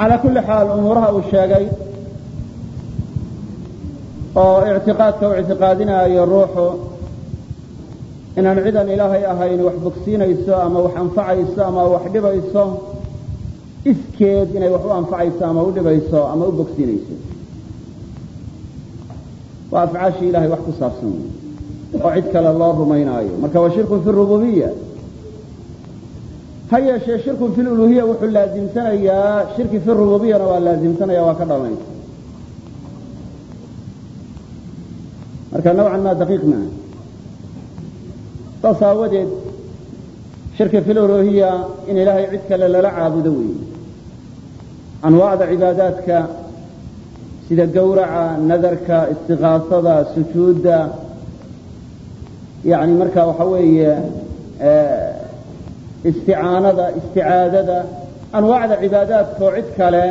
calaa kulli xaal umuuraha uu sheegay oo ictiqaadka u ictiqaadinaayo ruuxu inaan cidan ilaahay ahayn wax bogsiinayso ama wax anfacayso ama wax dhibayso iskeed inay wax u anfacayso ama u dhibayso ama u bogsiinayso. Waa afcaashii ilahay wax ku saabsan. Oo cid kale loo rumaynaayo. Marka waa shirkun fi rububiya ha yeeshee shirkun fi luluhiya wuxuu laasimsanayaa shirki fi rububiyana waa laasimsanaya waa ka dhalanaysa marka nawcan maa daqiiq maaha. Saas aawadeed shirki fi luluhiya in ilaahay cid kale lala caabudo weeye anwaacda cibaadaadka sida gawraca nadarka istikaasada sujuudda yani marka waxa weeye isticaanada isticaadada anwaacda cibaadaadka oo cid kale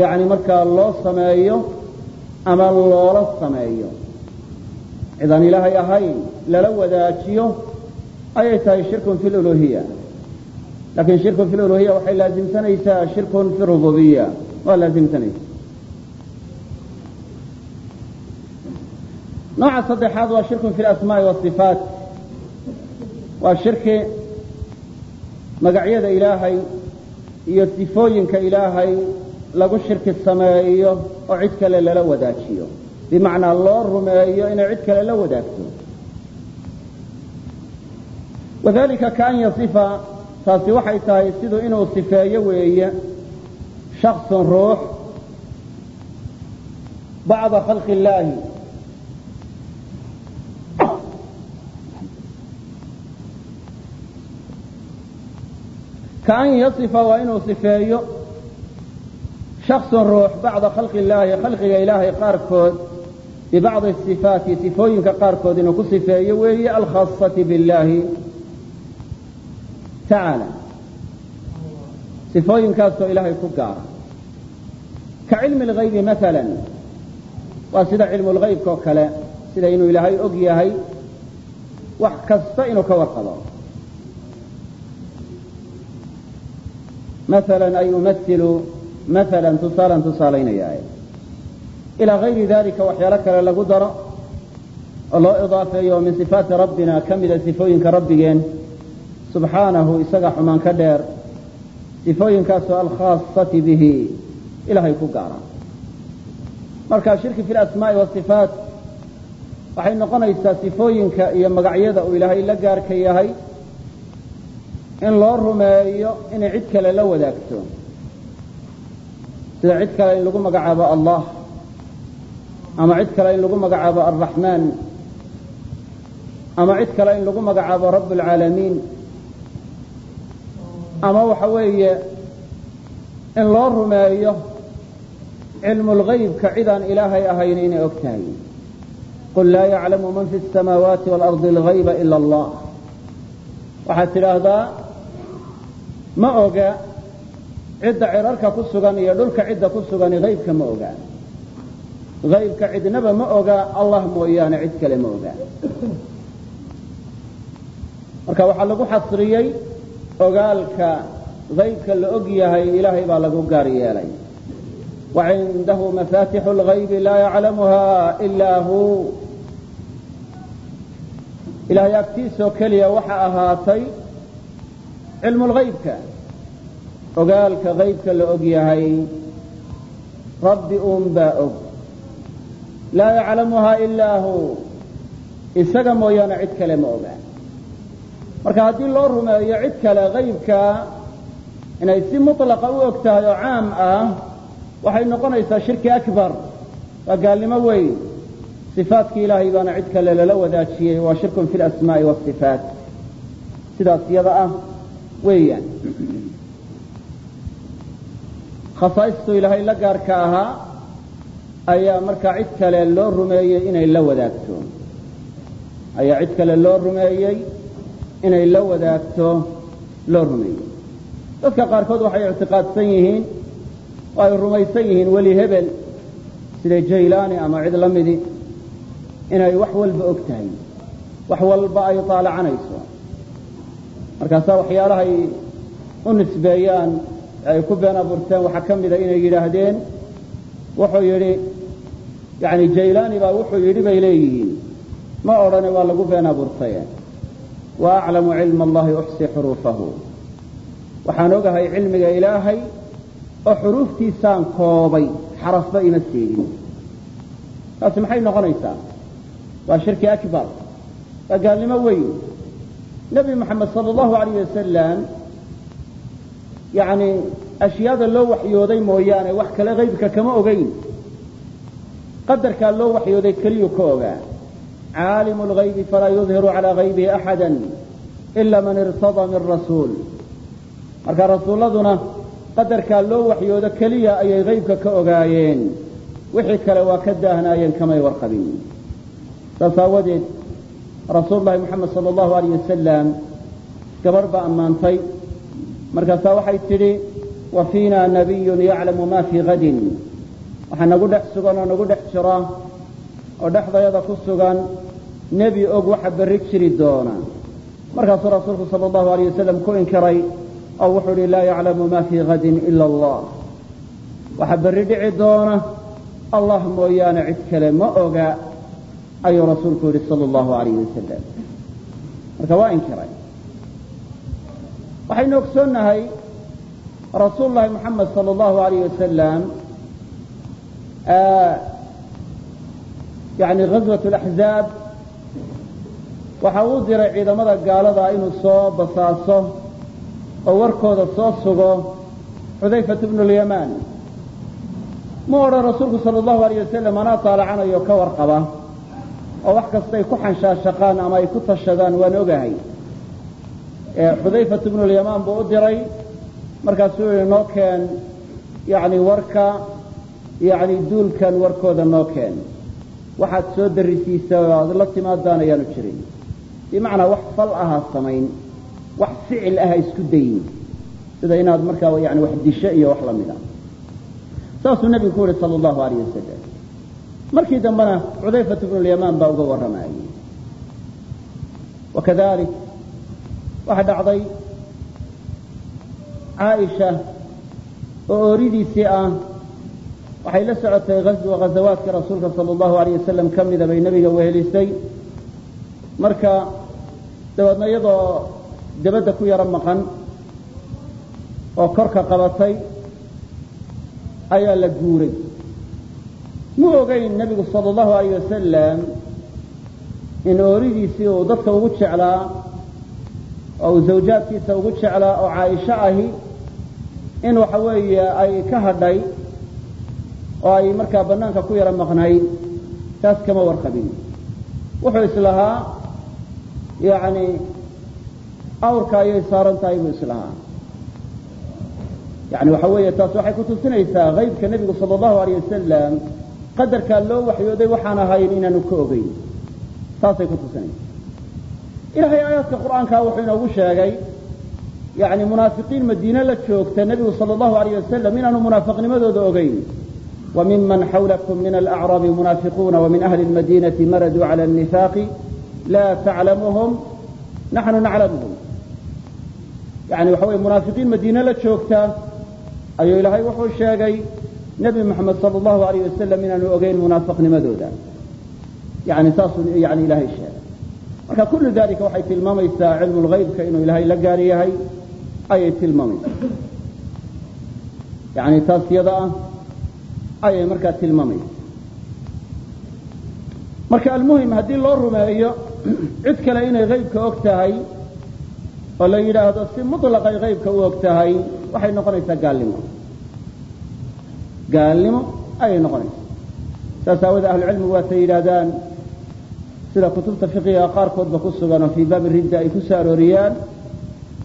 yani markaa loo sameeyo ama loola sameeyo. Cidaan ilaahay ahayn lala wadaajiyo ayay tahay shirkun fi luluhiya laakiin shirkun fi luluhiya waxay laasimsanaysaa shirkun fi rububiya waa laasimsanaysa nooca saddexaad waa shirkun fi lasmaai wasifaat waa shirki magacyada ilaahay iyo sifooyinka ilaahay lagu shirki sameeyo oo cid kale lala wadaajiyo. Bimacnaa loo rumeeyo inay cid kale la wadaagto. Wadalika kaan yasifa taasi waxay tahay siduu inuu sifeeyo weeye shaksun ruux bacda khalqi illaahi kaan yasifa waa inuu sifeeyo shaksun ruux bacda khalqi illaahi khalqiga ilaahay qaarkood bibacdi sifaati sifooyinka qaarkood inuu ku sifeeyo weeye alkhaasati biاllaahi tacaala sifooyinkaasoo ilaahay ku gaara ka cilmi اlgaybi maala waa sida cilmu lgaybka oo kale sida inuu ilaahay og yahay wax kasta inuu ka warqabo maala ay umailu maala tusaalan tusaalaynaya ilaa gayri dalika waxyaalo kale lagu daro oo loo idaafeeyo min sifaati rabbina ka mida sifooyinka rabbigeen subxaanahu isaga xumaan ka dheer sifooyinkaasoo alkhaasati bihi ilahay ku gaara marka shirki fi lasmaai wasifaat waxay noqonaysaa sifooyinka iyo magacyada uu ilaahay la gaarka yahay in loo rumeeyo inay cid kale la wadaagto sida cid kale in lagu magacaabo allah ama cid kale in lagu magacaabo alraxmaan ama cid kale in lagu magacaabo rabb اlcaalamiin ama waxa weeye in loo rumeeyo cilmu lgaybka cidaan ilaahay ahayn inay og tahay qul laa yaclamu man fi الsamaawaati wاlardi اlgayba ila allah waxaad tidhaahdaa ma oga cidda cirarka ku sugan iyo dhulka cidda ku sugani haybka ma oga. Haybka cidnaba ma oga allah mooyaane cid kale ma oga. Marka waxaa lagu xasriyey ogaalka haybka la og yahay ilaahay baa lagu gaar yeelay. Wacindahu mafatixu اlgaybi laa yaclamuha ilaa hu. Ilaahay agtiisoo keliya waxa ahaatay cilmu lhaybka ogaalka haybka la og yahay rabbi uun baa og. Laa yaclamuhaa ilaa hu isaga mooyaane cid kale ma oga. Marka haddii loo rumeeyo cid kale haybka inay si mutlaqa u og tahay oo caam ah waxay noqonaysaa shirki akbar. Waa gaalnimo weyn. Sifaatkii ilaahay baana cid kale lala wadaajiyey waa shirkun fi lasmaa'i wasifaat sidaas yada ah weeyaan. Khasaaistuu ilaahay la gaarka ahaa ayaa markaa cid kale loo rumeeyey inay la wadaagto. Ayaa cid kale loo rumeeyey inay la wadaagto loo rumeeyey. Dadka qaarkood waxay ictiqaadsan yihiin oo ay rumaysan yihiin weli hebel sida jaylaani ama cid la midi inay wax walba og tahay wax walba ay taalacanayso markaasaa waxyaalahay u nisbeeyaan ay ku been abuurteen waxaa ka mida inay yidhaahdeen. Wuxuu yidhi yani jaylaani baa wuxuu yidhi bay leeyihiin. Ma odhane waa lagu been abuurtaye wa aclamu cilma allahi uxsi xuruufahu. Waxaan ogahay cilmiga ilaahay oo xuruuftiisaan koobay xarafba ima seegin taasi maxay noqonaysaa? Waa shirki akbar. Waa gaalnimo weyn nebi moxamed sala allahu alayh wasalam yani ashyaada loo waxyooday mooyaane wax kale haybka kama ogayn qadarkaa loo waxyooday keliyuu ka ogaa caalimu lgaybi falaa yudhiru calaa haybihi axada ila man irtadaa min rasuul. Marka rasuulladuna qadarkaa loo waxyoodo keliya ayay haybka ka ogaayeen. Wixii kale waa ka daahnaayeen kamay warqabin rasuul lahi moxamed sala allahu alayh wasalam gabarh baa ammaantay. Markaasaa waxay tidhi wa fiina nabiyun yaclamu ma fii hadin waxaa nagu dhex sugan oo nagu dhex jira oo dhexdayada ku sugan nebi og waxa berri jiri doona. Markaasuu rasuulku sala allahu alayh wasalam ku inkiray oo wuxuu ihi laa yaclamu ma fii hadin ila allah. Waxa berri dhici doona allah mooyaane cid kale ma oga ayuu rasuulku yihi sala allahu alayh wasalam marka waa inkiray. Waxaynu ogsoonnahay rasuul llahi moxamed sala allahu alayh wasalam yani ghaswat laxzaab waxa uu diray ciidamada gaalada inuu soo basaaso oo warkooda soo sugo xudayfat bnu ma odhan rasuulku sala allahu alayh wasalam anaa taalacanayo ka warqaba oo wax kastay ku xanshaashaqaan ama ay ku tashadaan waan ogahay. Xudayfat bnu lyamaan buu u diray markaasuu yihi noo keen yani warka yani duulkan warkooda noo keen. Waxaad soo darisiisa aad la timaadaan ayaanu jirin. Bimacnaa wax fal aha samayn wax ficil aha isku dayin. Sida inaad markaa yani wax disho iyo wax la mid a saasuu nebigu ku yihi sala allahu alayh wasalam markii dambena xudayfat bnu lyamaan baa uga warramayay wakadalik waxaa dhacday caaisha oo ooridiisii ah waxay la socotay ghazwa ghazawaadka rasuulka sala allahu alayh wasalam ka mida bay nebiga wehelisay marka dabeedna iyadoo dabadda ku yaro maqan oo korka qabatay ayaa la guuray mu ogeyn nebigu sala allahu alayh wasalam in ooridiisii uu dadka ugu jeclaa oo uu zawjaadkiisa ugu jeclaa oo caaisho ahi in waxa weeye ay ka hadhay oo ay markaa banaanka ku yaro maqnayd taas kama warqabin. Wuxuu islahaa yani awrka ayay saaran tahay buu islahaa yani waxa weeye taas waxay kutusinaysaa haybka nebigu sala allahu alayh wasalam qadarkaa loo waxyooday waxaan ahayn inaanu ka ogayn saasay ku tusinaysa ilaahay aayaadka qur'aankaa wuxuu inoogu sheegay yani munaafiqiin madiine la joogta nebigu sala allahu alayh wasalam inaanu munaafiqnimadooda ogayn wa xawlakum min alacraabi munaafiquuna wa ahli lmadinati maraduu cala annifaaqi laa taclamuhum naxnu naclamuhum yani waxa weye munaafiqiin madiine la joogta ayuu ilaahay wuxuu sheegay nebi moxamed sal allahu alayh wasalam inaanu ogeyn munaafiqnimadooda yani saasuu yani ilaahay sheegay. Marka kullu dalika waxay tilmaamaysaa cilmu lhaybka inuu ilaahay la gaar yahay ayay tilmaamaysaa. Yani taas yada ah ayay markaa tilmaamaysaa. Marka almuhim haddii loo rumeeyo cid kale inay haybka og tahay oo la yidhaahdo si mutlaqay haybka u og tahay waxay noqonaysaa gaalnimo gaalnimo ayay noqonaysaa saas aawadee ahlucilmigu waatay yidhaahdaan sida kutubta fiqiga qaarkoodba ku sugan oo fii baabi ridda ay ku soo arooriyaan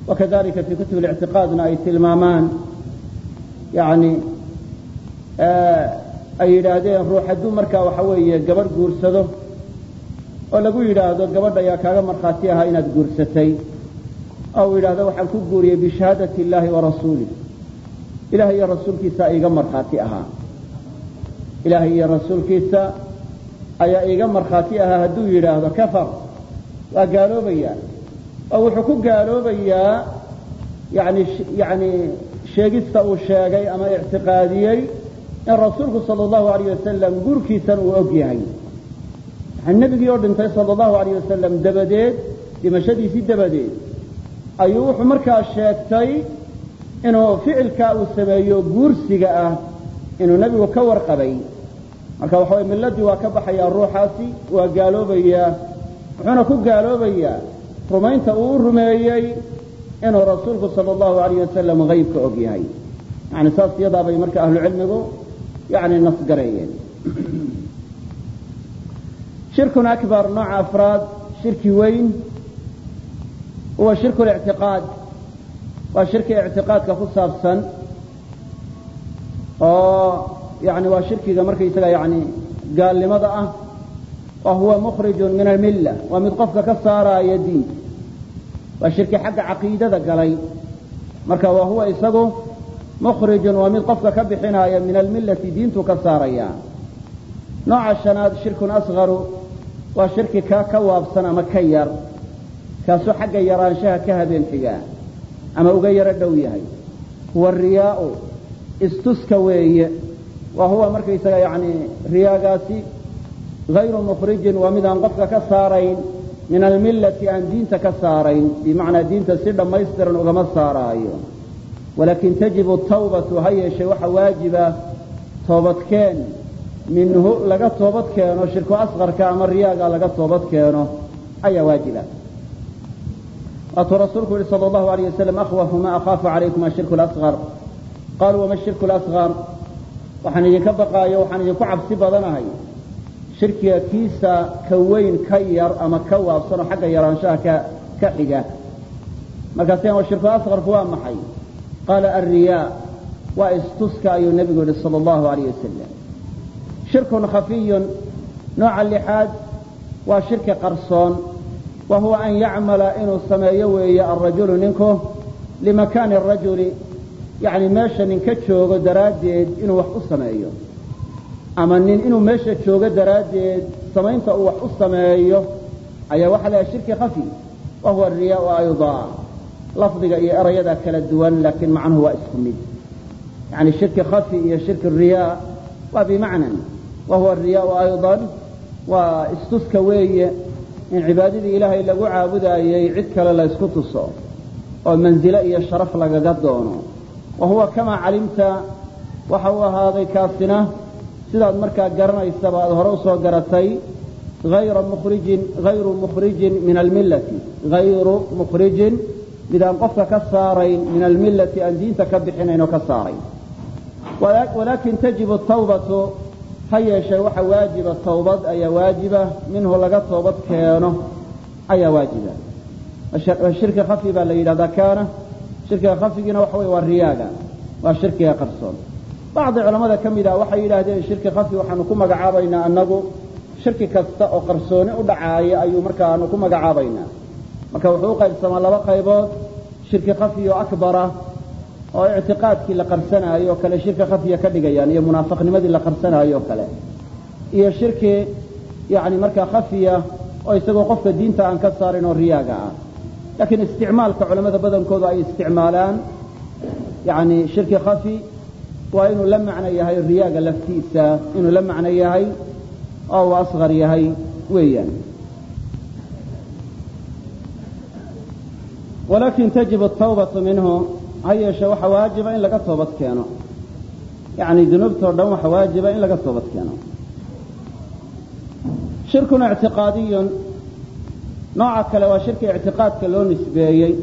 wakadalika fii kutub اlictiqaadna ay tilmaamaan. Yani ay yidhaahdeen ruux hadduu markaa waxa weeye gabadh guursado oo lagu yidhaahdo gabadha ayaa kaaga markhaati ahaa inaad guursatay oo yidhaahdo waxaan ku guuriyey bishahaadati illaahi wa rasuulih ilahay iyo rasuulkiisa iiga markhaati ahaa ilaahay iyo rasuulkiisa ayaa iiga markhaati ahaa hadduu yidhaahdo kafar. Waa gaaloobayaa. Oo wuxuu ku gaaloobayaa yani yani sheegista uu sheegay ama ictiqaadiyey in rasuulku sala allahu alayh wasalam guurkiisan uu og yahay. Nebigii oo dhintay sala allahu alayh wasalam dabadeed dhimashadiisii dabadeed ayuu wuxuu markaa sheegtay inuu ficilkaa uu sameeyo guursiga ah inuu nebigu ka warqabay. Marka waxa way milladii waa ka baxayaa ruuxaasi waa gaaloobayaa wuxuuna ku gaaloobayaa. Rumaynta uu u rumeeyey inuu rasuulku sala allahu alayh wasalam haybka og yahay. Yani saas iyadaa bay marka ahlucilmigu yani nasgareeyeen shirkun akbar nooca afraad shirki weyn huwa shirku lictiqaad waa shirki ictiqaadka ku saabsan oo yani waa shirkiga markaysaga yani gaalnimada ah. Wa huwa mukhrijun min almilla. Waa mid qofka ka saaraaya diinta waa shirki xagga caqiidada galay. Marka wa isagu mukhrijun waa mid qofka ka bixinaaya min almillati diintu ka saaraya. Nooca shanaad shirkun asgaru waa shirki ka ka waabsan ama ka yar. Kaasoo xagga yaraanshaha ka habeen ama uga yaro dhow yahay. Huwa riyaau istuska weeye. Wa huwa markaysaga yani riyaagaasi hayru mukhrijin waa mid aan qofka ka saarayn min almillati aan diinta ka saarayn bimacnaa diinta si dhammaystiran ugama saaraayo. Walaakin tajibu tawbatu ha yeeshe waxa waajiba toobadkeen. Minhu laga toobad keeno shirku asqarka ama riyaaga laga toobad keeno ayaa waajiba waatuu rasuulku yihi sal allahu alayh wasalam akhwafu ma akhaafu calaykum ashirku lasqar qaaluu wama shirku lasqar waxaan idinka baqaayo waxaan idinku cabsi badanahay shirkiga kiisa ka weyn ka yar ama ka waabsanoo xagga yaraanshaha ka xiga markaaseen wa shirku asqarku waa maxay qaala alriyaa waa istuska ayuu nebigu yihi sala allahu alayh wasalam shirkun khafiyun nooca lixaad waa shirki qarsoon wa huwa an yacmala inuu sameeyo weeye alrajulu ninku limakaani arajuli yani meesha nin ka joogo daraaddeed inuu wax u sameeyo. Ama nin inuu meesha joogo daraaddeed samaynta uu wax u sameeyo ayaa waxaa la shirki khafi wa huwa ariyaau aydaa lafdiga iyo erayada kala duwan laakiin macnuhu waa isku mid. Yani shirki khafi iyo shirki riyaa waa bimacnan. Wa huwa ariyaau aydan waa istuska weeye in cibaadadii ilaahay lagu caabudaayey cid kale la ysku tuso oo manzilo iyo sharaf lagaga doono. Wa huwa kamaa calimta waxa uu ahaaday kaasina sidaad markaa garanaysaba aad hore u soo garatay ayra mukhrijin hayru mukhrijin min almillati. Hayru mukhrijin midaan qofka ka saarayn min almillati aan diinta ka bixinayn oo ka saarayn. Walaakin tajibu tawbatu ha yeeshee waxa waajiba tawbad ayaa waajiba minhu laga toobad keeno ayaa waajiba. Shirki khafi baa la yidhahdaa kaana shirkiga khafigiina waxa wey waa riyaaga waa shirkiga qarsoon. Bacdi culamada ka mid ah waxay yidhaahdeen shirki khafi waxaanu ku magacaabaynaa annagu shirki kasta oo qarsooni u dhacaaya ayuu markaa aanu ku magacaabaynaa marka wuxuu u qaybsamaa laba qaybood shirki khafi oo akbara oo ictiqaadkii la qarsanaayo oo kale shirki khafiya ka dhigayaan iyo munaafiqnimadii la qarsanaayo oo kale. Iyo shirki yani markaa khafiya oo isagoo qofka diinta aan ka saarin oo riyaaga ah. Laakiin isticmaalka culamada badankoodu ay isticmaalaan yani shirki khafi waa inuu la macno yahay riyaaga laftiisa inuu la macno yahay oo uu asqar yahay weeyaan. Walakin tajibu tawbatu minhu ha yeeshe waxa waajiba in laga toobad keeno. Yani dunuubtao dhan waxa waajiba in laga toobad keeno. Shirkun ictiqaadiyun nooca kale waa shirki ictiqaadka loo nisbeeyey.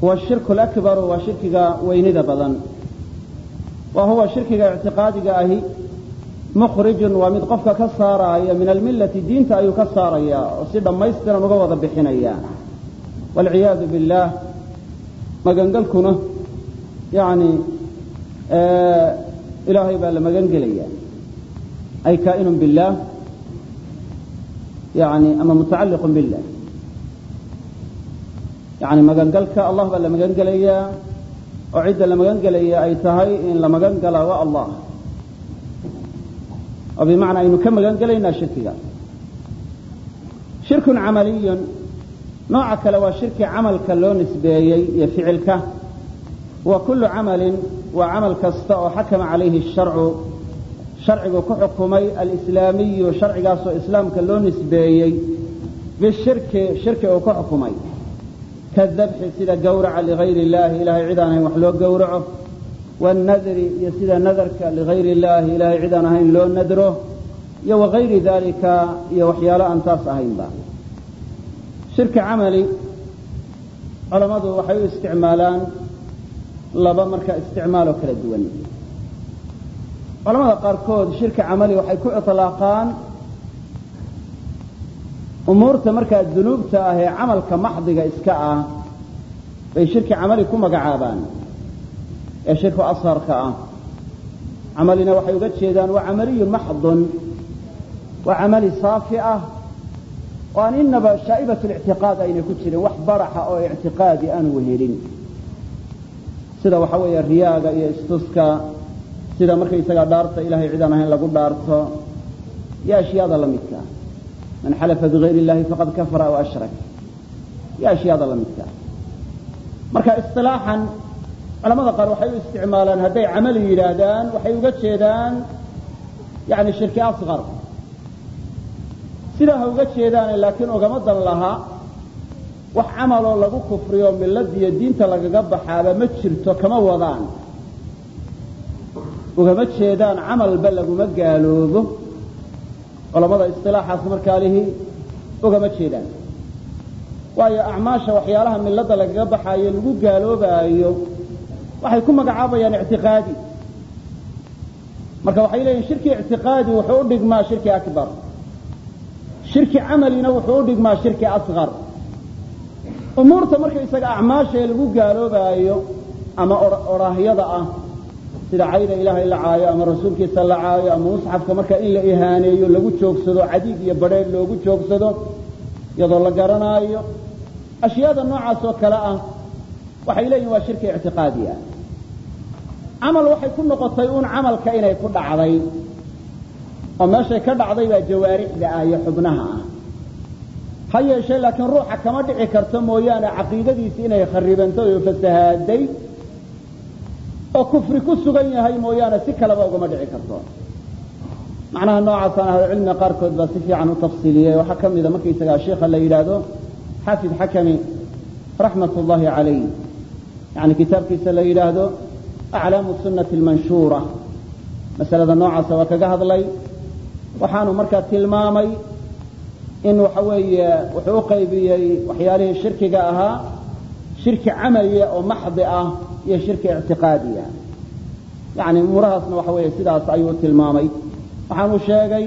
Huwa shirku lakbaru waa shirkiga weynida badan. Wa huwa shirkiga ictiqaadiga ahi mukhrijun waa mid qofka ka saaraaya min almillati diinta ayuu ka saaraya oo si dhammaystiran uga wada bixinaya waalciyaadu billaah magangelkuna yani ilaahay baa la magan gelaya ay kaa'inun billaah yani ama mutacalliqun billah yani magangalka allah baa la magan oo cidda la magan ay tahay in la magan waa allah. Oo bimacnaa aynu ka magan shirkiga. Shirkun camaliyun nooca kale waa shirki camalka loo nisbeeyey iyo ficilka. Wa kullu camalin waa camal kasta oo xakama calayhi sharcu. Sharcigu ku xukumay alislaamiyu sharcigaasoo islaamka loo nisbeeyey. Bishirki shirki uu ku xukumay. Kadabxi sida gawraca ligayri illahi ilahay cid aan wax loo gowraco wannadri iyo sida nadarka ligayri illahi ilahay cid aan ahayn loo nadro. Iyo wagayri dalika iyo waxyaalo aan taas ahaynba shirki camali culammadu waxay u isticmaalaan laba marka isticmaaloo kala duwan. Culamada qaarkood shirki camali waxay ku iطlaaqaan umuurta markaa dunuubta ah ee camalka maxdiga iska ah bay shirki camali ku magacaabaan ee shirku asharka ah. Camalina waxay uga jeedaan waa camaliyun maxdun waa camali saafi ah oo aan shaa'ibat lictiqaad ayna ku jirin wax baraxa oo ictiqaadi aan wehelin sida waxa weeye riyaaga iyo istuska sida markaysagaa dhaarta ilahay cidaan ahayn lagu dhaarto iyo ashyaada la midka man xalafa bigayr illahi faqad kafara aw ashrak iyo ashyaada la midka marka isilaaxan culamada qaar waxay u isticmaalaan hadday camali yidhaahdaan waxay uga jeedaan yani shirki asqar sidaa ha uga jeedaane laakiin ugama dan lahaa wax camaloo lagu kufriyo miladiyo diinta lagaga baxaaba ma jirto kama wadaan. Ugama jeedaan camalba laguma gaaloobo. Culamada isilaaxaas markaa lihi ugama jeedaan. Waayo acmaasha waxyaalaha milada lagaga baxaayo lagu gaaloobaayo waxay ku magacaabayaan ictiqaadi. Marka waxay leeyihiin shirki ictiqaadi wuxuu u dhigmaa shirki akbar shirki camalina wuxuu u dhigmaa shirki asqar umuurta markaysaga acmaasha ee lagu gaaloobaayo ama oraahyada ah sida cayda ilaahay la caayo ama rasuulkiisa la caayo ama musxafka marka in la ihaaneeyo lagu joogsado cadiid iyo badheedh loogu joogsado iyadoo la garanaayo ashyaada noocaas oo kale ah waxay leeyihiin waa shirki ictiqaadi camal waxay ku noqotay uun camalka inay ku dhacday oo meeshay ka dhacday baa jawaarixda ah iyo xubnaha ah. Ha yeeshee laakiin ruuxa kama dhici karto mooyaane caqiidadiisi inay kharibantay oo fasahaaday oo kufri ku sugan yahay mooyaane si kaleba ugama dhici karto. Macnaha noocaasaan ahlucilmiga qaarkood baa si fiican u tafsiiliyey. Waxaa ka mida markaysagaa sheikha la yidhaahdo xaafid xakami raxmat ullahi calayh yani kitaabkiisa la yidhaahdo aclaamu sunati almanshuura masalada noocaasa waa kaga hadlay waxaanu markaa tilmaamay in waxa weeye wuxuu u qaybiyey waxyaalihii shirkiga ahaa shirki camaliya oo maxdi ah iyo shirki ictiqaadiya yani umuurahaasna waxa weeye sidaas ayuu tilmaamay. Waxaanu sheegay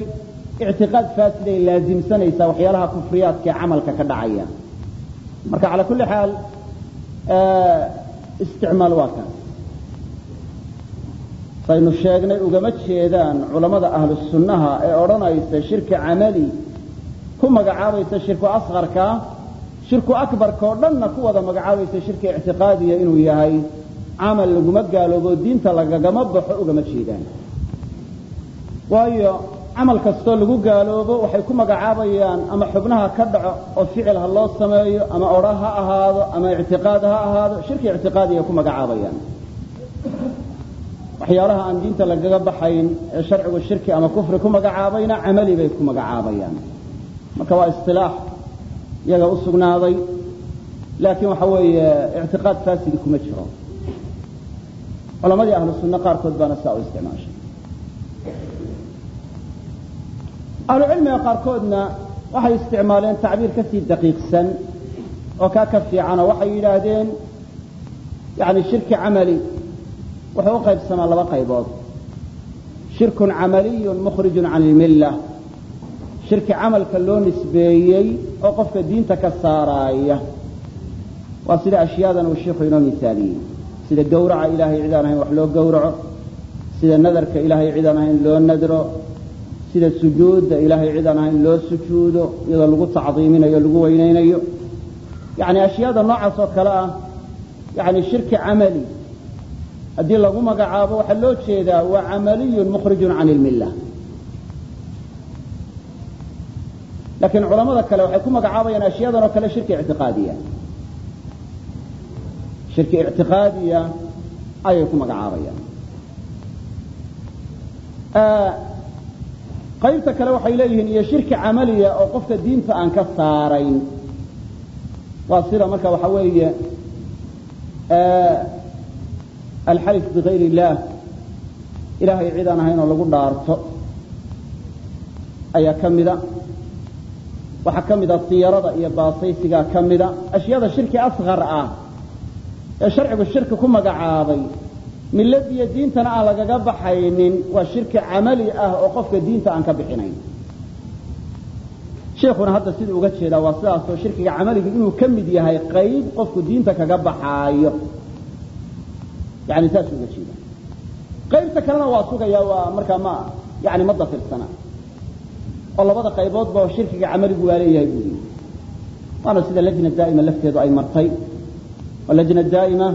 ictiqaad faasiday laazimsanaysaa waxyaalaha kufriyaadka camalka ka dhacaya. Marka calaa kulli xaal isticmaal waa kaas saynu sheegnay ugama jeedaan culammada ahlu sunnaha ee odhanaysa shirki camali ku magacaabaysa shirku asqarka shirku akbarka oo dhanna ku wada magacaabaysa shirki ictiqaadiya inuu yahay camal laguma gaaloobo diinta lagagama baxo ugama jeedaan. Waayo camal kastoo lagu gaaloobo waxay ku magacaabayaan ama xubnaha ka dhaco oo ficil ha loo sameeyo ama odha ha ahaado ama ictiqaad ha ahaado shirki ictiqaadiya ku magacaabayaan waxyaalaha aan diinta lagaga baxayn ee sharcigu shirki ama kufri ku magacaabayna camali bay ku magacaabayaan. Marka waa isilaax iyaga u sugnaaday laakiin waxa weeye ictiqaad faasidi kuma jiro. Culamadii ahlu sunne qaarkood baana saa u isticmaashay. Ahlu cilmiga qaarkoodna waxay isticmaaleen tacbiir ka sii daqiiqsan oo kaa ka fiicanoo waxay yidhaahdeen yani shirki camali wuxuu u qaybsamaa laba qaybood. Shirkun camaliyun mukhrijun can ilmilla shirki camalka loo nisbeeyey oo qofka diinta ka saaraaya. Waa sida ashyaadan uu shiiku inoo misaaliyey sida gawraca ilaahay cidaan ahayn wax loo gawraco sida nadarka ilaahay cidaan ahayn loo nadro. Sida sujuudda ilaahay cidaan ahayn loo sujuudo iyadoo lagu tacdiiminayo lagu weynaynayo yani ashyaada noocaas oo kale ah yani shirki camali haddii lagu magacaabo waxaa loo jeedaa waa camaliyun mukhrijun can ilmilla laakiin culamada kale waxay ku magacaabayaan ashyadan oo kale shirki ictiqaadiya shirki ictiqaadiya ayay ku magacaabayaan. Qaybta kale waxay leeyihiin iyo shirki camaliya oo qofka diinta aan ka saarayn. Waa sida marka waxa weeye alxalif bigayr illaah ilahay cid aan ahayn oo lagu dhaarto ayaa ka mida waxaa ka mida siyarada iyo baasaysigaa ka mida ashyaada shirki asqar ah ee sharcigu shirki ku magacaabay millad iyo diintana aan lagaga baxaynin waa shirki camali ah oo qofka diinta aan ka bixinayn. Sheikuna hadda siduu uga jeedaa waa sidaasoo shirkiga camaliga inuu ka mid yahay qayb qofku diinta kaga baxaayo yani saasuu uga jeeda qaybta kalena waa sugaya waa markaa ma yani ma dafirsana oo labada qayboodba shirkiga camaligu waa leeyahay buuri waana sida lajna daa'ima lafteedu ay martay oo lajna daa'ima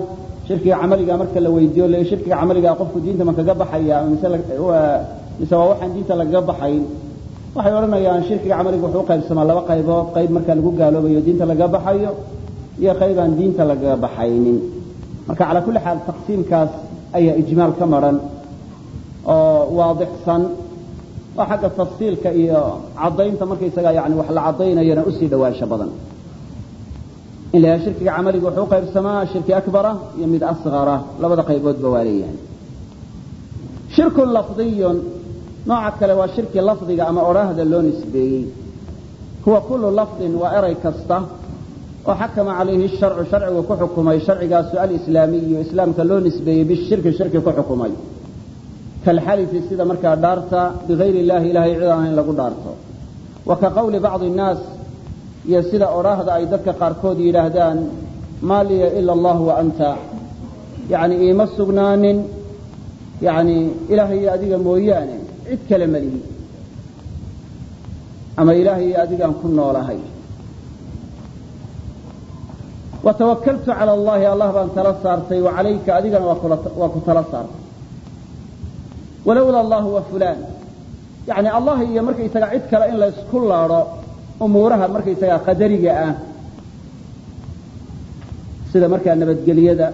shirkiga camaliga marka la weydiiyo le shirkiga camaliga qofku diinta ma kaga baxaya mise waa waxaan diinta lagaga baxayn waxay odhanayaan shirkiga camaliga wuxuu uqaybsamaa laba qaybood qayb marka lagu gaaloobayo diinta lagaga baxayo iyo qayb aan diinta lagaga baxaynin marka calaa kulli xaal taqsiimkaas ayaa ijmaal ka maran oo waadixsan. Oo xagga tafsiilka iyo caddaynta markaysaga yani wax la caddaynayana u sii dhawaansho badan. In la yahay shirkiga camaliga wuxuu uqaybsamaa shirki akbara iyo mid asqara labada qayboodba waa leeyahay. Shirkun lafdiyun nooca kale waa shirki lafdiga ama odhaahda loo nisbeeyey. Huwa kullu lafdin waa eray kasta oo xakama calayhi sharcu sharcigu ku xukumay sharcigaasu alislaamiyu islaamka loo nisbeeyey bishirki shirki ku xukumay. Kalxalifi sida markaa dhaarta bigayr illahi ilahay cid aan in lagu dhaarto. Wa ka qowli bacdi innaas iyo sida odhaahda ay dadka qaarkood yidhaahdaan maa liya ila allah wa anta. Yani iima sugnaanin yani ilaahay iyo adiga mooyaane cid kale malihi ama ilaahay iyo adigaan ku noolahay watawakaltu cala allahi allah baan tala saartay wa calayka adigana waa ku tala saartay. Walowla allahu wa fulaan. Yani allah iyo markaysaga cid kale in laysku laado umuuraha markaysaga qadariga ah. Sida markaa nabadgelyada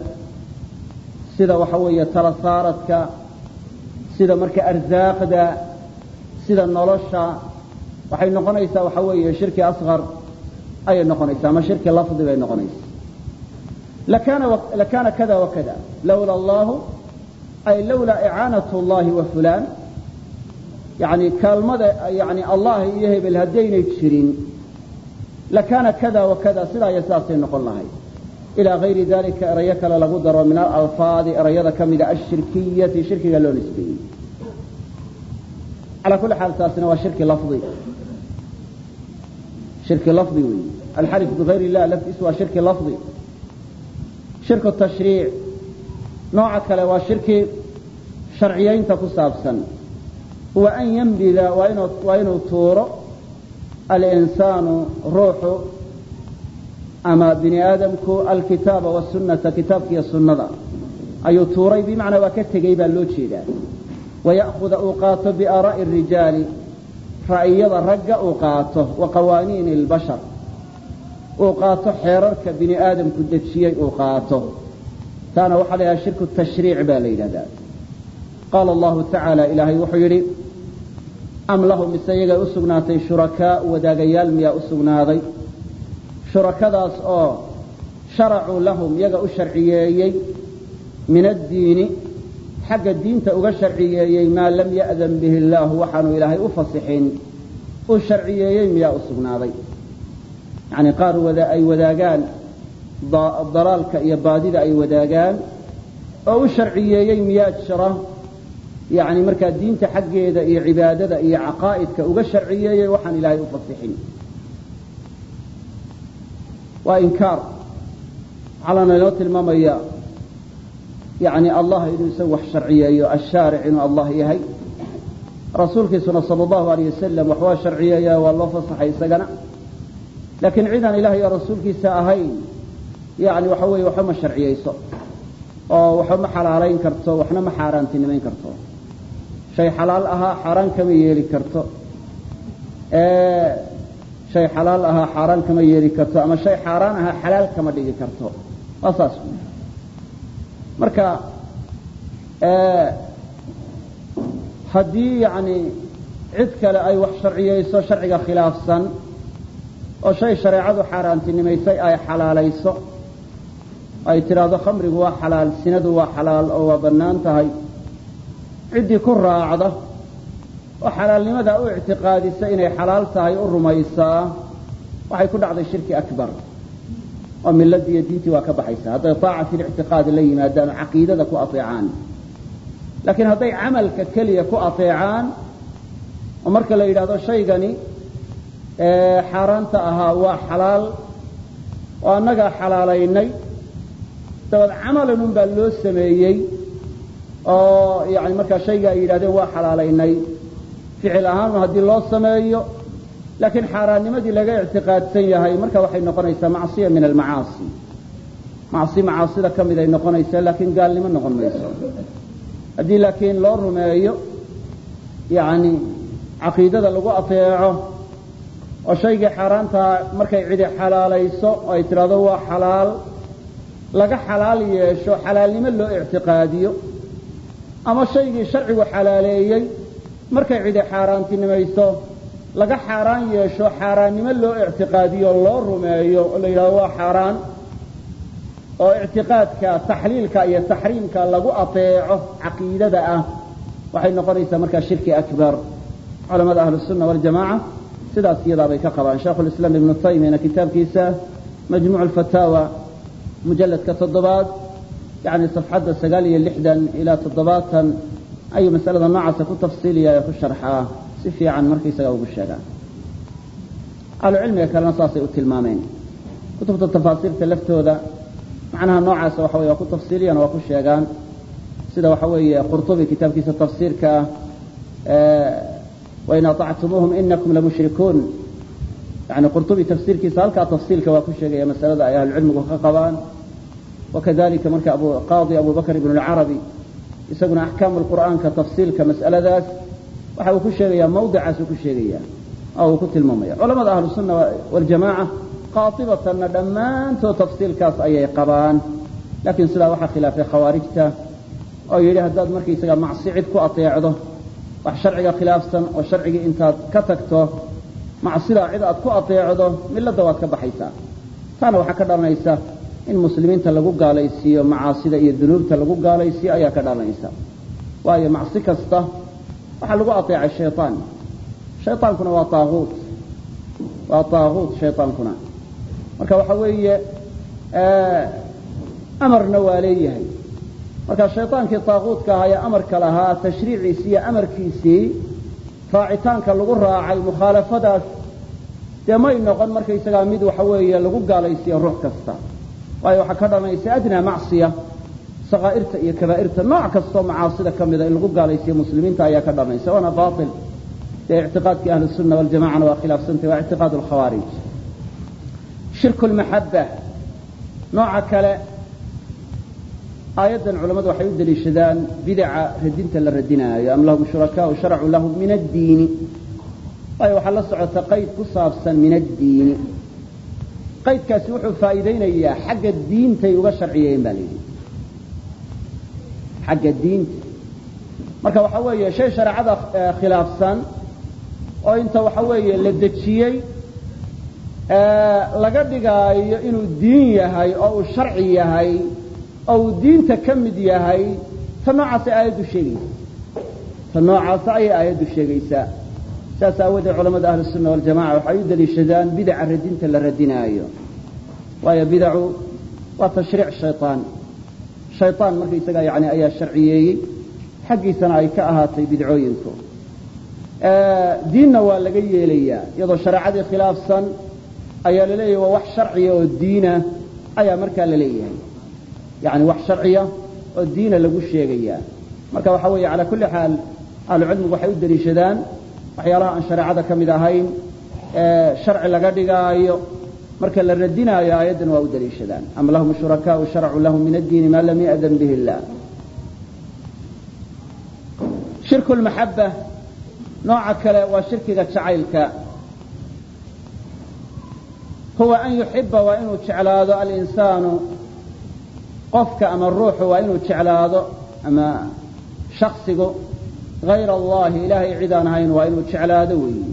sida waxa weeye tala saaradka sida marka arsaaqda sida nolosha. Waxay noqonaysaa waxa weeye shirki asqar ayay noqonaysaa ama shirki lafdi bay noqonaysaa lakaana kada wakada lawla allahu ay lawlaa icaanat llahi wa fulaan yani kaalmada yani allah iyo hebel haddaynay jirin lakaana kada wakada sidaa iyo sidaasay noqon lahay ilaa gayri dalika erayo kale lagu daro min alalfaadi erayada ka mida ashirkiyati shirkiga loo nisbeeyey calaa kulli xaal taasina waa shirki lafdi shirki lafdi weyi alxalif bigayr illah laftiisu waa shirki lafdi shirku tashriic. Nooca kale waa shirki sharciyaynta ku saabsan. Huwa an yambida waa inuu tuuro alinsaanu ruuxu ama bini aadamku alkitaaba wasunnata kitaabkiiyo sunnada. Ayuu tuuray bimacnaa waa ka tegey baa loo jeedaa. Waya'huda uu qaato biaaraa'i rijaali ra'yada ragga uu qaato wa qawaaniini albashar uu qaato xeerarka bini aadamku dejiyey uu qaato. Taana waxaa la yidhaha shirku tashriic baa la yidhahdaa. Qaala allahu tacaala ilaahay wuxuu yidhi am lahum mise iyagay u sugnaatay shurakaa wadaagayaal miyaa u sugnaaday? Shurakadaas oo sharacuu lahum iyaga u sharciyeeyey min addiini xagga diinta uga sharciyeeyey maa lam ya'dan bihi illaahu waxaanu ilaahay u fasixin u sharciyeeyey miyaa u sugnaaday yacni qaar ay wadaagaan dalaalka iyo baadida ay wadaagaan oo u sharciyeeyey miyaa jira yani markaa diinta xaggeeda iyo cibaadada iyo caqaa'idka uga sharciyeeyey waxaan ilaahay u fasixin waa inkaar. Waxaa laynoo tilmaamaya yani allah inuu isagu wax sharciyeeyo ashaaric inuu allah yahay. Rasuulkiisuna sala allahu alayh wasalam wax waa sharciyeeya waa loo fasaxay isagana laakiin cidaan ilaah iyo rasuulkiisa ahayn yani waxa weeye waxba ma sharciyeyso oo waxba xalaalayn karto waxna ma xaaraantinimayn karto. Shay xalaal ahaa xaaraan kama yeeli karto. Shay xalaal ahaa xaaraan kama yeeli karto ama shay xaaraan ahaa xalaal kama dhigi karto. Waa saas. Marka haddii yani cid kale ay wax sharciyeyso sharciga khilaafsan oo shay shareecadu xaaraantinimaysay ay xalaalayso. Ay tidhaahdo khamrigu waa xalaal sinadu waa xalaal oo waa bannaan tahay. Ciddii ku raacda oo xalaalnimadaa u ictiqaadisa inay xalaal tahay u rumaysaa waxay ku dhacday shirki akbar. Oo milladii iyo diintii waa ka baxaysa hadday taaca fi la yimaadaan oo caqiidada ku ateecaan laakiin hadday camalka keliya ku ateecaan oo marka la yidhahdo shaygani xaaraanta ahaa waa xalaal. Oo annagaa xalaalaynay. Dabeed camalan un baa loo sameeyey oo yani markaa shayga ay yidhahdeen waa xalaalaynay. Ficil ahaan haddii loo sameeyo laakiin xaaraannimadii laga ictiqaadsan yahay marka waxay noqonaysaa macsiya min almacaasi. Macsi macaasida ka mid ay noqonaysaa laakiin gaalnimo noqon mayso. Haddii laakiin loo rumeeyo yani caqiidada lagu ateeco oo shaygii xaaraantaa markay cidi xalaalayso oo ay tidhahdo waa xalaal laga xalaal yeesho xalaalnimo loo ictiqaadiyo ama shaygii sharcigu xalaaleeyey markay cidi xaaraantinimayso laga xaaraan yeesho xaaraannimo loo ictiqaadiyo loo rumeeyo oo la yidhahdo waa xaaraan oo ictiqaadka taxliilka iyo taxriimka lagu ateeco caqiidada ah. Waxay noqonaysaa markaa shirki akbar. Culamada ahlusunna waljamaca sidaas iyadaabay ka qabaan. Sheikhulislaam ibnu taymiyana kitaabkiisa majmuuc alfataawa mujalladka toddobaad yani safxadda sagaal iyo lixdan ilaa toddobaatan ayuu masalada noocaasa ku tafsiiliya ee ku sharxaa. Si fiican markaysaga ugu sheegaa ahlucilmiga kalena saasay u tilmaameen. Kutubta tafaasiirta laftooda macnaha noocaasa waxa weye waa ku tafsiiliyaan waa ku sheegaan. Sida waxa weeye qurtubi kitaabkiisa tafsiirka ah wain aطactumuuhum inakum lamushrikuun yani qurtubi tafsiirkiisa halkaa tafsiilka waa ku sheegaya masalada ay ahlucilmigu ka qabaan wakadalika marka qaadi abu bakr ibn اlcarabi isaguna axkaamu lqur'aanka tafsiilka mas'aladaas waxa uu ku sheegaya mawdicaasuu ku sheegaya oo uu ku tilmaamaya culamada ahlu sunna waljamaca qaatibatanna dhammaantood tafsiilkaas ayay qabaan laakiin sidaa waxaa khilaafay khawaarijta oo yidhi haddaad markaysaga macsi cid ku ateecdo wax sharciga khilaafsan oo sharcigii intaad ka tagto macsidaa cid aad ku adeecdo milladda waad ka baxaysaa. Taana waxaa ka dhalanaysa in muslimiinta lagu gaalaysiiyo macaasida iyo dunuubta lagu gaalaysiiyo ayaa ka dhalanaysa. Waayo macsi kasta waxaa lagu adeecay shayaan shayaankuna waa taaquut. Waa taaquut shayaankuna marka waxaa weeye amarna waa leeyahay marka shayطaankii taaguutka ahaa ee amarka lahaa tashriiciisii iyo amarkiisii raacitaanka lagu raacay mukhaalafadaas dee may noqon markaysagaa mid waxa weeye lagu gaalaysiiyo ruux kasta. Waayo waxaa ka dhalanaysa adnaa macsiya sakaa'irta iyo kabaa'irta. Nooc kastoo macaasida ka mida in lagu gaalaysiiyo muslimiinta ayaa ka dhalanaysa waana baail dee ictiqaadkii ahlu sunna waljamacana waa khilaafsantay waa ictiqaad alkhawaarij shirku lmaxaba nooca kale aayaddan culammadu waxay u deliishadaan bidaca radinta la radinaayo. Am lahum shurakaau sharacuu lahum min addiini. Waayo waxaa la socota qayd ku saabsan min addiini. Qaydkaasi wuxuu faa'iidaynayaa xagga diintay uga sharciyeen ba la yidhi. Xagga diinta. Marka waxa weeye shay shareecada khilaafsan oo inta waxa weeye la dejiyey laga dhigaayo inuu diin yahay oo uu sharci yahay oo uu diinta ka mid yahay ta noocaasay aayaddu sheegaysa. Ta noocaasa ayay aayaddu sheegaysaa saas aawadeed culamada ahlu sunna waljamaca waxay u deliishadaan bidaca radinta la radinaayo. Waayo bidacu waa tashriic shayطaan shayطaan markaysaga yani ayaa sharciyeeyey xaggiisana ay ka ahaatay bidcooyinku. Diinna waa laga yeelayaa iyadoo shareecadii khilaafsan ayaa la waa wax sharciya oo diina ayaa markaa la yani wax sharciya oo diina lagu sheegayaa marka waxa weeye calaa kulli xaal ahlucilmigu waxay u deliishadaan waxyaalaha aan shareecada ka mid ahayn sharci laga dhigaayo marka la radinaayo aayaddan waa u daliishadaan am lahum shurakaau sharacuu lahum min addiini maa lam ya'dan bihi illah shirku lmaxaba nooca kale waa shirkiga jacaylka. Huwa an yuxiba waa inuu jeclaado alinsaanu qofka ama ruuxu waa inuu jeclaado ama shaksigu hayr allahi ilaahay cidaan ahayn waa inuu jeclaado weeyi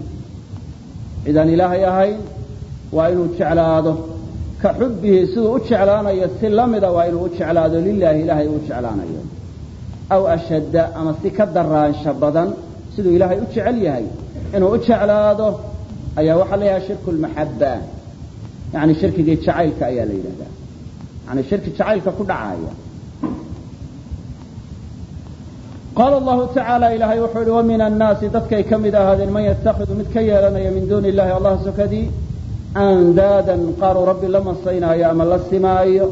cidaan ilaahay ahayn waa inuu jeclaado. Ka xubbihi siduu u jeclaanayo si la mida waa inuu u jeclaado. Lilaahi ilaahay uu jeclaanayo. Aw ashadda ama si ka daraansha badan siduu ilaahay u jecel yahay. Inuu u jeclaado ayaa waxaa la yidhaha shirku lmaxabba yani shirkigii jacaylka ayaa la yidhahdaa yani shirki jacaylka ku dhacaaya qaala allahu tacaala ilaahay wuxuu yihi wamin annaasi dadkay ka mid ahaadeen man yatakhidu mid ka yeelanaya min duuni illahi allah sokadii andaadan qaaruu rabbi la masaynaayo ama la simaayo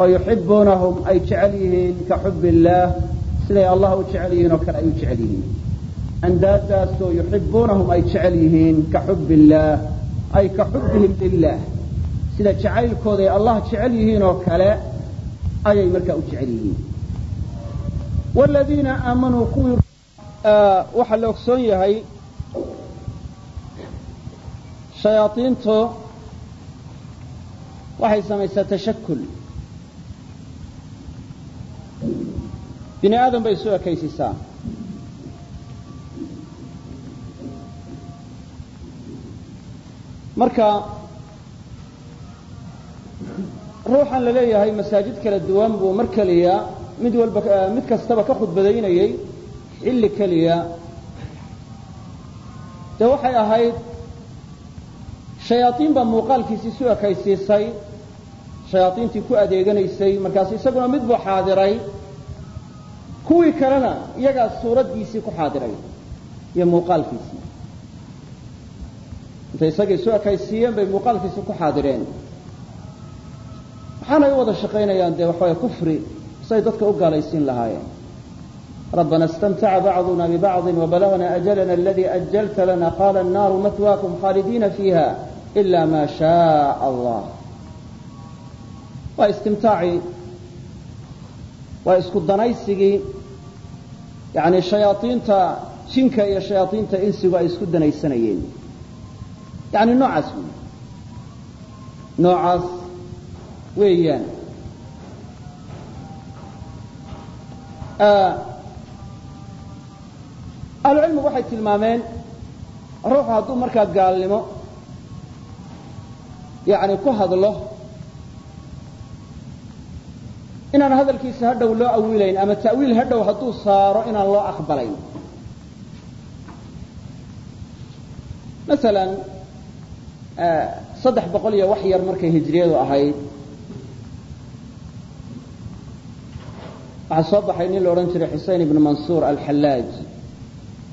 oo yuxibuunahum ay jecel yihiin ka xub illaah siday allah u jecel yihiin oo kale ay u jecel yihiin. Andaadaasoo yuxibuunahum ay jecel yihiin ka xub illaah ay ka xubbihim lilah sida jacaylkooday allah jecel yihiin oo kale ayay markaa u jecel yihiin. Wladiina aamanuu kuwii waxaa la ogsoon yahay shayaaiintu waxay samaysaa tashakul. Bini aadam bay isu ekaysiisaa marka ruuxan la leeyahay masaajid kala duwan buu mar keliya mid walba mid kastaba ka khudbadaynayey xilli keliya dee waxay ahayd shayaaiin baa muuqaalkiisii isu ekaysiisay shayaaiintii ku adeeganaysay markaas isaguna mid buu xaadiray kuwii kalena iyagaa suuraddiisii ku xaadiray iyo muuqaalkiisii. Intay isagii isu ekaysiiyeen bay muuqaalkiisii ku xaadireen maxaanay u wada shaqaynayaan dee waxawaye kufri say dadka u gaalaysiin lahaayeen. Rabbana istamtaca bacduna bibacdin wabalagna ajalana aladii ajalta lana qaala annaaru matwaakum khaalidiina fiiha ila ma shaaa allah. Waa istimtaacii waa isku danaysigii yani shayaaiinta jinka iyo shayaaiinta insigu ay isku danaysanayeen. Yani noocaas wy noocaas weeyaan. Ahlucilmigu waxay tilmaameen ruuxu hadduu markaa gaalnimo yani ku hadlo inaan hadalkiisa hadhow loo awilayn ama ta'wiil hadhow hadduu saaro inaan loo aqbalayn. Masalan saddex boqol iyo wax yar markay hijriyadu ahayd waxaa soo baxay nin la odhan jiray xusein ibnu mansuur alxallaaj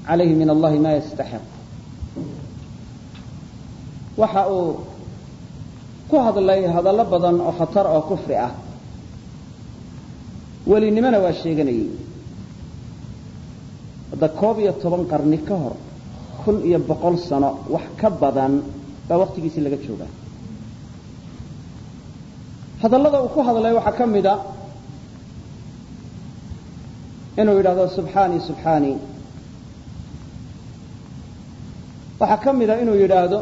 calayhi min allahi ma yastaxiq. Waxa uu ku hadlay hadallo badan oo khatar oo kufri ah. Welinimona waa sheeganayey. Hadda koob iyo toban qarni ka hor kun iyo boqol sano wax ka badan baa waktigiisii laga joogaa. Hadallada uu ku hadlay waxaa ka mida inuu yidhahdo subxaanii subxaanii waxaa ka mida inuu yidhaahdo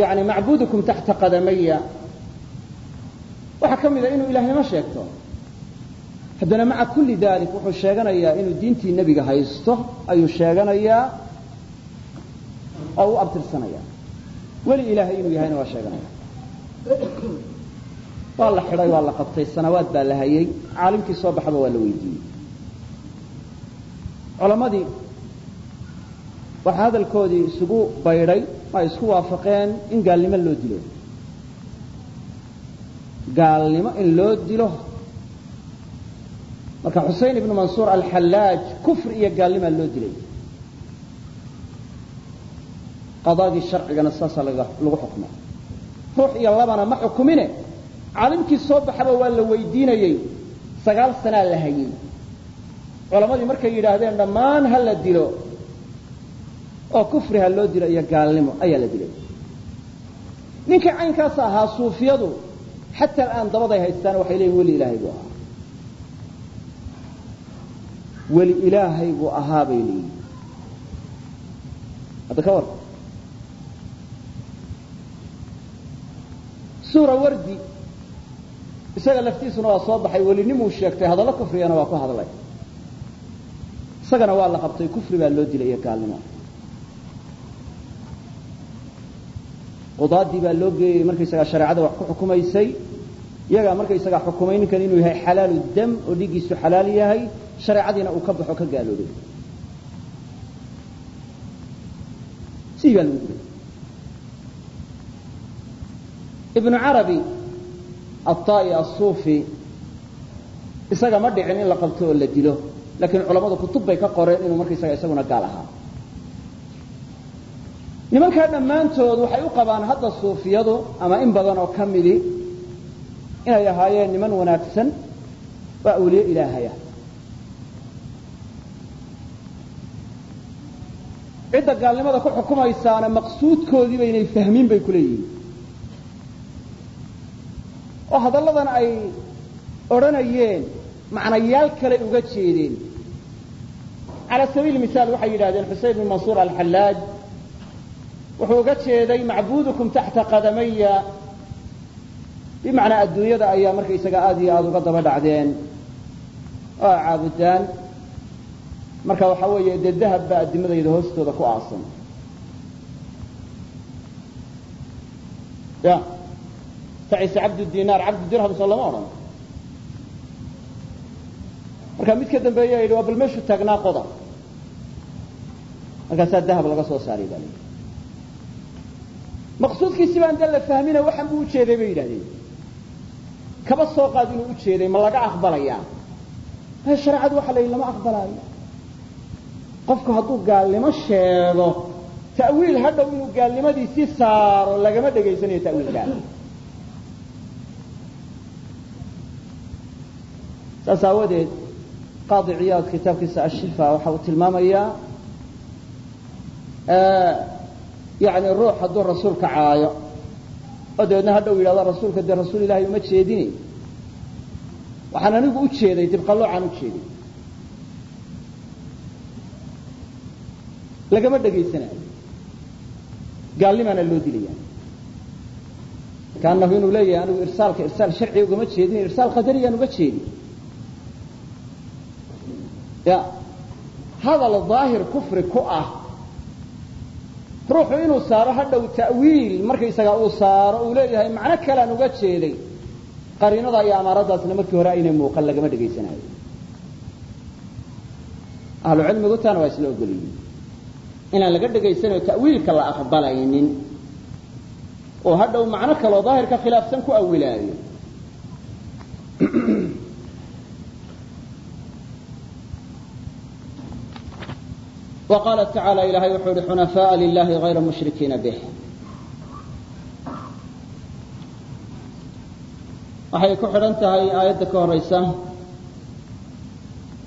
yani macbudukum taxta qadamaya. Waxaa ka mida inuu ilaahnimo sheegto. Haddana maca kulli dalik wuxuu sheeganayaa inuu diintii nebiga haysto ayuu sheeganayaa oo u abtirsanaya. Weli ilaahay inuu yahayna waa sheeganaya waa la xidhay waa la qabtay. Sanawaad baa la hayay. Caalimkii soo baxaba waa la weydiiyey. Culammadii waxaa hadalkoodii isugu baydhay ay isku waafaqeen in gaalnimo loo dilo. Gaalnimo in loo dilo. Marka xusein ibnu mansuur alxallaaj kufr iyo gaalnimaa loo dilay. Qadaagii sharcigana saasaa lagu xukma ruux iyo labana ma xukumine caalimkii soo baxaba waa la weydiinayey. Sagaal sanaa la hayey culammadii markay yidhaahdeen dhammaan ha la dilo. Oo kufri ha loo dilo iyo gaalnimo ayaa la dilay. Ninkii caynkaas ahaa suufiyadu xataa alaan dabaday haystaan waxay leeyiin weli ilaahay buu ahaa. Weli ilaahay buu ahaa bay leeyihiin hadda ka war suura wardi isaga laftiisuna waa soo baxay welinimuu sheegtay hadallo kufrigana waa ku hadlay. Isagana waa la qabtay kufri baa loo dilay iyo gaalnimo. Qudaadii baa loo geeyey markaysagaa shareecada wax ku xukumaysay iyagaa markaysagaa xukumay ninkan inuu yahay xalaalu dam oo dhiiggiisu xalaal yahay shareecadiina uu ka baxo ka gaaloobay. Sidii baa lagu dilay. Ibnu carabi aلطa'i الsuufi isaga ma dhicin in la qabto oo la dilo laakiin culammadu kutub bay ka qoreen inuu markaysaga isaguna gaal ahaa nimankaa dhammaantood waxay u qabaan hadda suufiyadu ama in badan oo ka midi inay ahaayeen niman wanaagsan waa awliye ilaahaya cidda gaalnimada ku xukumaysaana maqsuudkoodiiba inay fahmiin bay ku leeyihiin oo hadalladan ay odhanayeen macnayaal kale uga jeedeen. Cala sabiili misaal waxay yidhahdeen xusein bin mansuur alxallaaj wuxuu uga jeeday macbuudukum taxta qadamaya bimacnaa adduunyada ayaa markaysaga aad iyo aada uga daba dhacdeen. Oo caabudaan. Marka waxaa weeye dee dahab baa addimadayda hoostooda ku aasan ya tacise cabdu dinaar cabdu dirham soo lama odhan. Marka mid ka dambeeya yidhi waa bal meeshuu taagnaa qoda? Markaasaa dahab laga soo saaray baa maqsuudkiisi baan dee la fahmina waxaan buu ujeeday bay yidhahdeen. Kaba soo qaad inuu ujeeday ma laga aqbalayaa. Hay shareecadu waxa la yidhi lama aqbalaayo. Qofku hadduu gaalnimo sheego ta'wiil hadhow inuu gaalnimadiisii saaro lagama dhegaysanayo ta'wiilkaa saas aawadeed qaadi ciyaad kitaabkiisa ashifa waxa uu tilmaamayaa yani ruux hadduu rasuulka caayo oo hadhow yidhahdo rasuulka dee rasuul ilahay uma jeedini? Waxaan anigu u jeeday dibqaloocaan u jeeday. Lagama dhegaysanayo gaalnimaana loo dilaya. Kaanahu inuu leeyahay anigu irsaalka irsaal sharciga ugama jeedin irsaal qadariyaan uga jeedi ya hadal daahir kufri ku ah. Ruuxu inuu saaro hadhow ta'wiil markaysagaa uu saaro uu leeyahay macno kalean uga jeeday. Qariinada iyo amaaradaasna markii hore aynay muuqan lagama dhegaysanayo ahlu cilmigu taana waa isla ogolyihin inaan laga dhegaysanayo ta'wiilka la aqbalaynin oo hadhow macno kaloo daahirka khilaafsan ku awilaayo wa qaala tacaala ilahay wuxuu yihi xunafaaءa lilahi hayra mushrikiina bih waxay ku xidhan tahay aayadda ka horaysa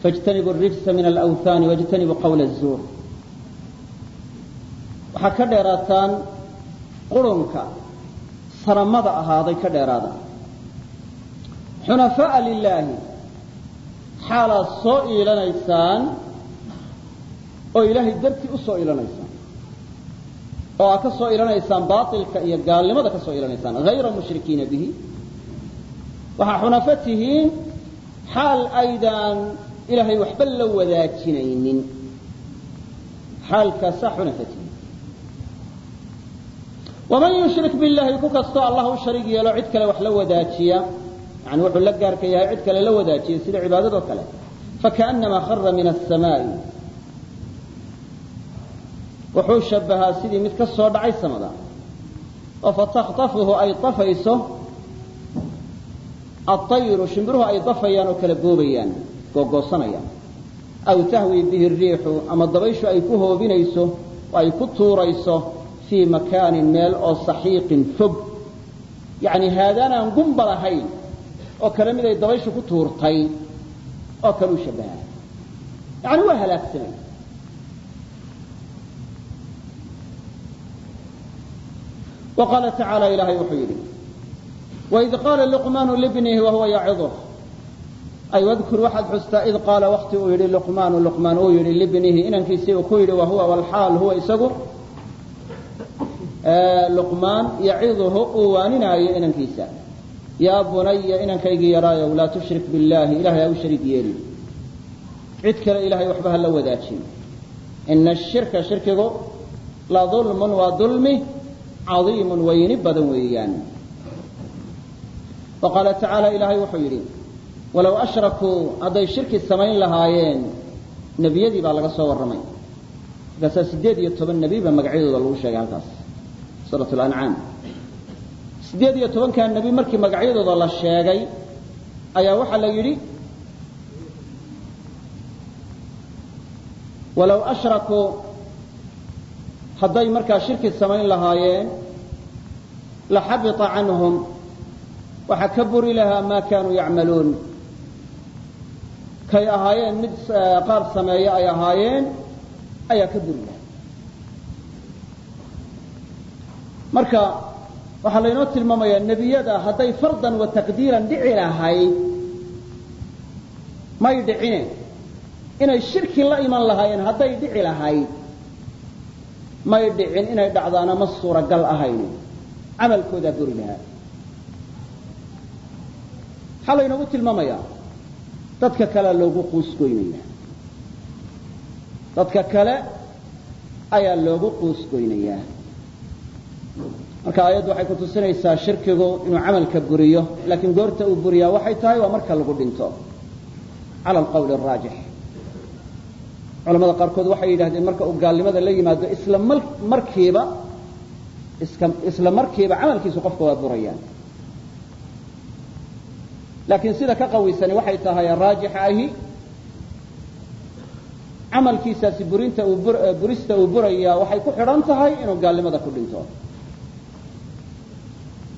faاjtanibu الrijsa min alأwhaani wاjtanibu qawla الzuur waxaa ka dheeraataan qurunka sanamada ahaaday ka dheeraada xunafaaءa lilaahi xaalaad soo iilanaysaan oo ilaahay dartii u soo ilanaysaan. Oo aad ka soo ilanaysaan baailka iyo gaalnimada ka soo ilanaysaan hayra mushrikiina bihi. Waxaa xunafo tihiin xaal aydaan ilaahay waxba la wadaajinaynin. Xaalkaasaa xunafo tihiin. Waman yushrik billahi ku kastoo allah u shariig yeelo cid kale wax la wadaajiya. Yani wuxuu la gaarka yahay cid kale la wadaajiya sida cibaadadoo kale. Fakaannamaa hara min asamaai wuxuu shabahaa sidii mid ka soo dhacay samada oo fataktafuhu ay dafayso aayiru shimbiruhu ay dafayaan oo kala goobayaan googoosanayaan. Aw tahwi bihi riixu ama dabayshu ay ku hoobinayso oo ay ku tuurayso fii makaanin meel oo saxiiqin fog. Yacnii haadaanaan gumba lahayn oo kale mid ay dabayshu ku tuurtay oo kale u shabahaa yacni waa halaagsamay qaala tacaala ilaahay wuxuu yidhi waid qaala luqmaanu libnihi wahuwa yaciduh ay wadkur waxaad xustaa id qaala wakti uu yidhi luqmaanu luqmaan uu yidhi libnihi inankiisii uu ku yidhi wahuwa walxaal huwa isagu luqmaan yaciduhu uu waaninaayo inankiisa yaa bunaya inankaygii yaraayow laa tushrik billahi ilahay ha u shariik yeelin cid kale ilahay waxba ha la wadaajin ina ashirka shirkigu la dulmun waa dulmi cadiimun weyni badan weeyaan. Wa qaala tacaala ilaahay wuxuu yidhi walow ashrakuu hadday shirki samayn lahaayeen nebiyadii baa laga soo warramay. Markaasaa siddeed iyo toban nebi magacyadooda lagu sheegay halkaas suurat lancaam siddeed iyo tobankaa nebi markii magacyadooda la sheegay ayaa waxaa la yidhi walow ashrakuu hadday markaa shirki samayn lahaayeen laxabita canhum waxaa ka buri lahaa maa kaanuu yacmaluun. Kay ahaayeen mid qaar sameeya ay ahaayeen ayaa ka buri lahaa. Marka waxaa laynoo tilmaamayaa nebiyada hadday fardan wa taqdiiran dhici lahayd may dhicine. Inay shirki la iman lahaayeen hadday dhici lahayd may dhicin inay dhacdaana ma suuragal ahayn camalkoodaa buri lahaa. Maxaa laynoogu tilmaamayaa dadka kalea loogu quusgoynaya dadka kale ayaa loogu quusgoynayaa marka aayaddu waxay kutusinaysaa shirkigu inuu camalka buriyo laakiin goorta uu buriyaa waxay tahay waa marka lagu dhinto. Cala alqawli araajix culamada qaarkood waxay yidhahdeen marka uu gaalnimada la yimaado isla markiiba isla markiiba camalkiisu qofka waa burayaan laakiin sida ka qawisani waxay tahay raajixa ahi camalkiisaasi burinta uu burista uu burayaa waxay ku xidhan tahay inuu gaalnimada ku dhinto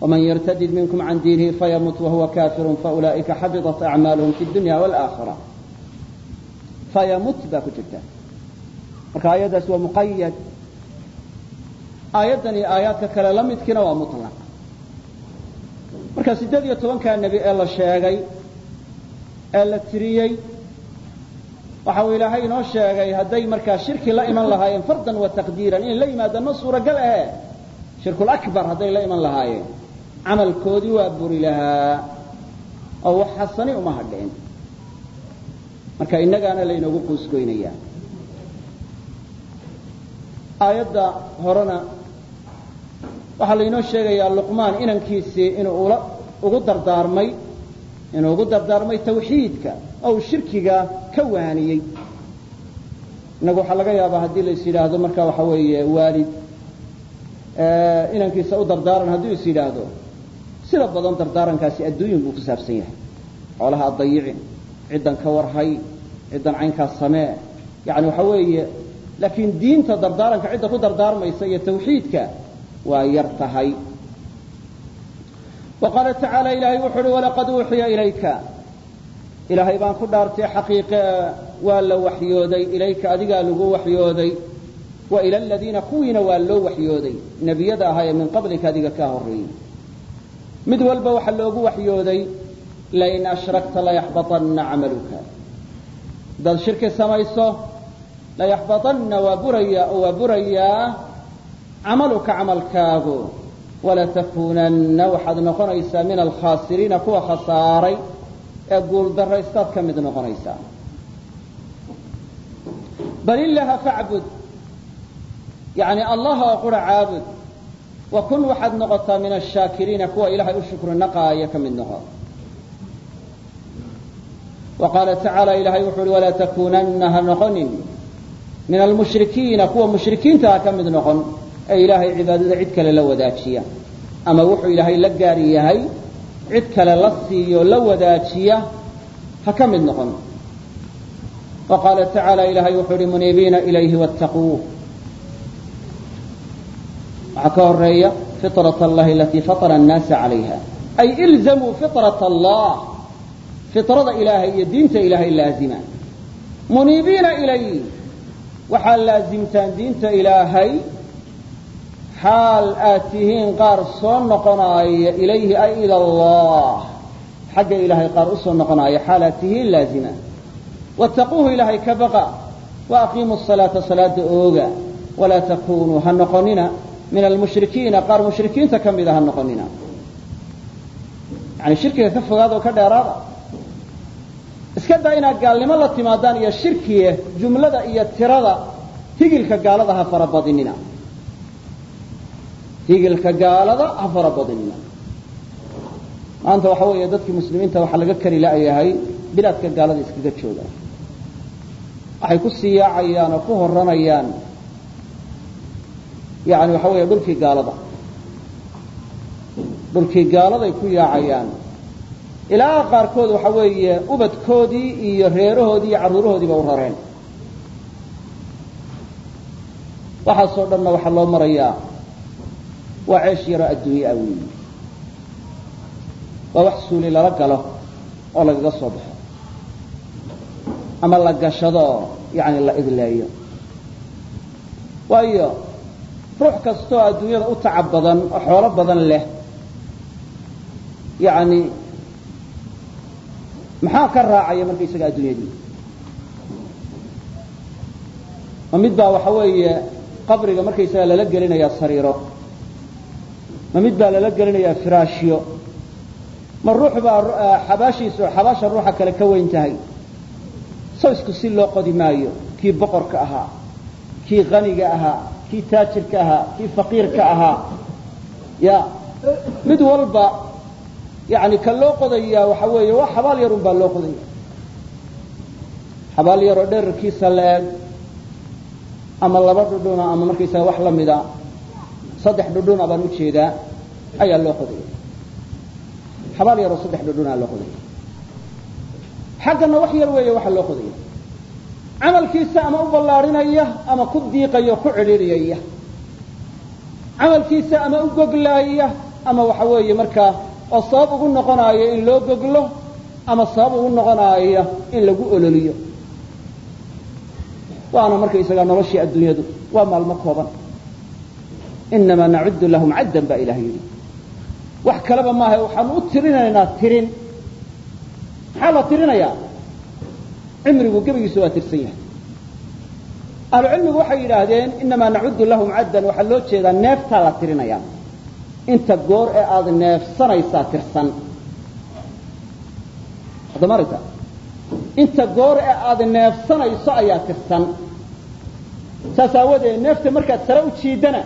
ومن يرتدد منكم عن دينه فيمت وهو كافر فأولئك حبطت أعمالهم في الدنيا والآخرة fayamut baa ku jirta. Marka aayaddaas waa muqayad aayaddan iyo aayaadka kale la midkiina waa mutlaq. Marka siddeed iyo tobankaa nebi ee la sheegay ee la tiriyey waxa uu ilaahay inoo sheegay hadday markaa shirki la iman lahaayeen fardan wa taqdiiran inay la yimaadaan ma suuragal ahe shirkulakbar hadday la iman lahaayeen. Camalkoodii waa buri lahaa oo wax xasani uma hadhin marka innagaana laynoogu quusgoynayaa aayadda horena waxaa laynoo sheegayaa luqmaan inankiisii inuu ula ugu dardaarmay inuu ugu dardaarmay tawxiidka oo shirkiga ka waaniyey. Innagu waxaa laga yaabaa haddii lais yidhaahdo marka waxa weeye waalid inankiisa u dardaaran hadduu is yidhaahdo sida badan dardaarankaasi adduunyin ku saabsan yahay xoolaha ad dayicin ciddan ka warhay ciddan caynkaas samee. Yani waxa weeye laakiin diinta dardaaranka cidda ku dardaarmaysa iyo tawxiidka waa yar tahay. Wa qaala tacaala ilaahay wuxu uhi walaqad uuxiya ilayka. Ilaahay baan ku dhaartay xaqiiqe waa la waxyooday. Ilayka adigaa lagu waxyooday. Wa ila aladiina kuwiina waa loo waxyooday. Nebiyada ahaa ee min qablika adiga kaa horreeyey mid walba waxaa loogu waxyooday lain ashrakta layaxbaطanna camaluka haddaad shirki samayso layaxbaطanna waa buraya oo waa burayaa camaluka camalkaagu walatakuunanna waxaad noqonaysaa min alkhaasiriina kuwa khasaaray ee guuldaraystaad ka mid noqonaysaa bal ilaha facbud yani allah oo qura caabud wa kun waxaad noqotaa min ashaakiriina kuwa ilahay u shukri naqaaya ka mid noqo wa qaala tacaala ilahay wuxu uhi walaa takuunanna ha noqonin min almushrikiina kuwa mushrikiinta ha ka mid noqon ee ilaahay cibaadada cid kale la wadaajiya ama wuxuu ilaahay la gaari yahay cid kale la siiyo la wadaajiya ha ka mid noqon wa qaala tacaala ilahay wuxuu uhi muniibiina ilayhi wattaquuh waxaa ka horeeya fiطraة اllahi alatii faطra الnaasa calayha ay ilzamuu fiطraة allah fitrada ilaahay iyo diinta ilaahay laazimaan. Muniibiina ilay waxaa laazimtaan diinta ilaahay xaal aad tihiin qaar soo noqonaaya ilayhi ay ila allah. Xagga ilaahay qaar u noqonaaya xaal aad tihiin laazimaan. Wattaquuhu ilaahay ka baqa wa aqiimu salaata salaada ooga walaa takunuu ha noqonina min almushrikiina qaar mushrikiinta ka mida ah ha noqonina. Yani shirkiga ka fogaada ka dheeraada iska daa inaad gaalnimo la timaadaan iyo shirkiye jumlada iyo tirada higilka gaalada ha farabadinina higilka gaalada ha farabadinina maanta waxa weeye dadkii muslimiinta waxaa laga kari la'yahay bilaadka gaalada iskaga jooga. Waxay ku sii oo ku horanayaan yani waxa weeye dhulkii gaalada. Dhulkii gaaladay ku yaacayaan ilaa qaarkood waxa weeye ubadkoodii iyo reerahoodii iyo carruurahoodiiba u rareen. Waxaasoo dhanna waxaa loo marayaa waa ceesh yaroo adduunye ah weyi waa wax suuli lala galo oo lagaga soo baxo. Ama la gashado oo yani la idleeyo. Waayo ruux kastoo adduunyada u tacab badan oo xoolo badan leh yani maxaa ka raacaya marka isaga adduunyadii? Ma mid baa waxa weeye qabriga markaysaga lala gelinayaa sariiro. Ma mid baa lala gelinayaa firaashyo. Ma ruux baa xabaashiisu xabaasha ruuxa kale ka weyn tahay. Sawsku si loo qodi maayo. Kii boqorka ahaa kii qaniga ahaa kii taajirka ahaa kii faqiirka ahaa. Ya mid walba yani ka loo qodayaa waxa weeye waa xabaal yarun baa loo qodaya xabaal yaroo dherarkiisa la-eg ama laba dhudhuna ama markaysaga wax la mida saddex dhudhuna baan u jeedaa ayaa loo qodaya xabaal yaroo saddex dhudhunaa loo qodaya xaggana wax yar weeye waxaa loo qodaya camalkiisa ama u ballaarinaya ama ku diiqaya ku cidhiidhiyaya. Camalkiisa ama u goglaaya ama waxa weeye markaa oo sabab ugu noqonaayo in loo goglo ama sabab ugu noqonaayo in lagu ololiyo. Waana markaysagaa noloshii adduunyadu waa maalmo kooban. Inamaa nacuddu lahum caddan baa ilaah yidhi. Wax kaleba maaha waxaanu u tirinaynaa tirin. Maxaa la tirinayaa? Cimrigu gebigiisu waa tirsan yahay. Ahlucilmigu waxay yidhaahdeen inamaa nacuddu lahum caddan. Waxaa loo jeedaa neeftaa la tirinayaa inta goor ee aada neefsanaysaa tirsan. Haddama aragta? Inta goor ee aada neefsanayso ayaa tirsan. Saas aawadeed neefta markaad sare u jiidana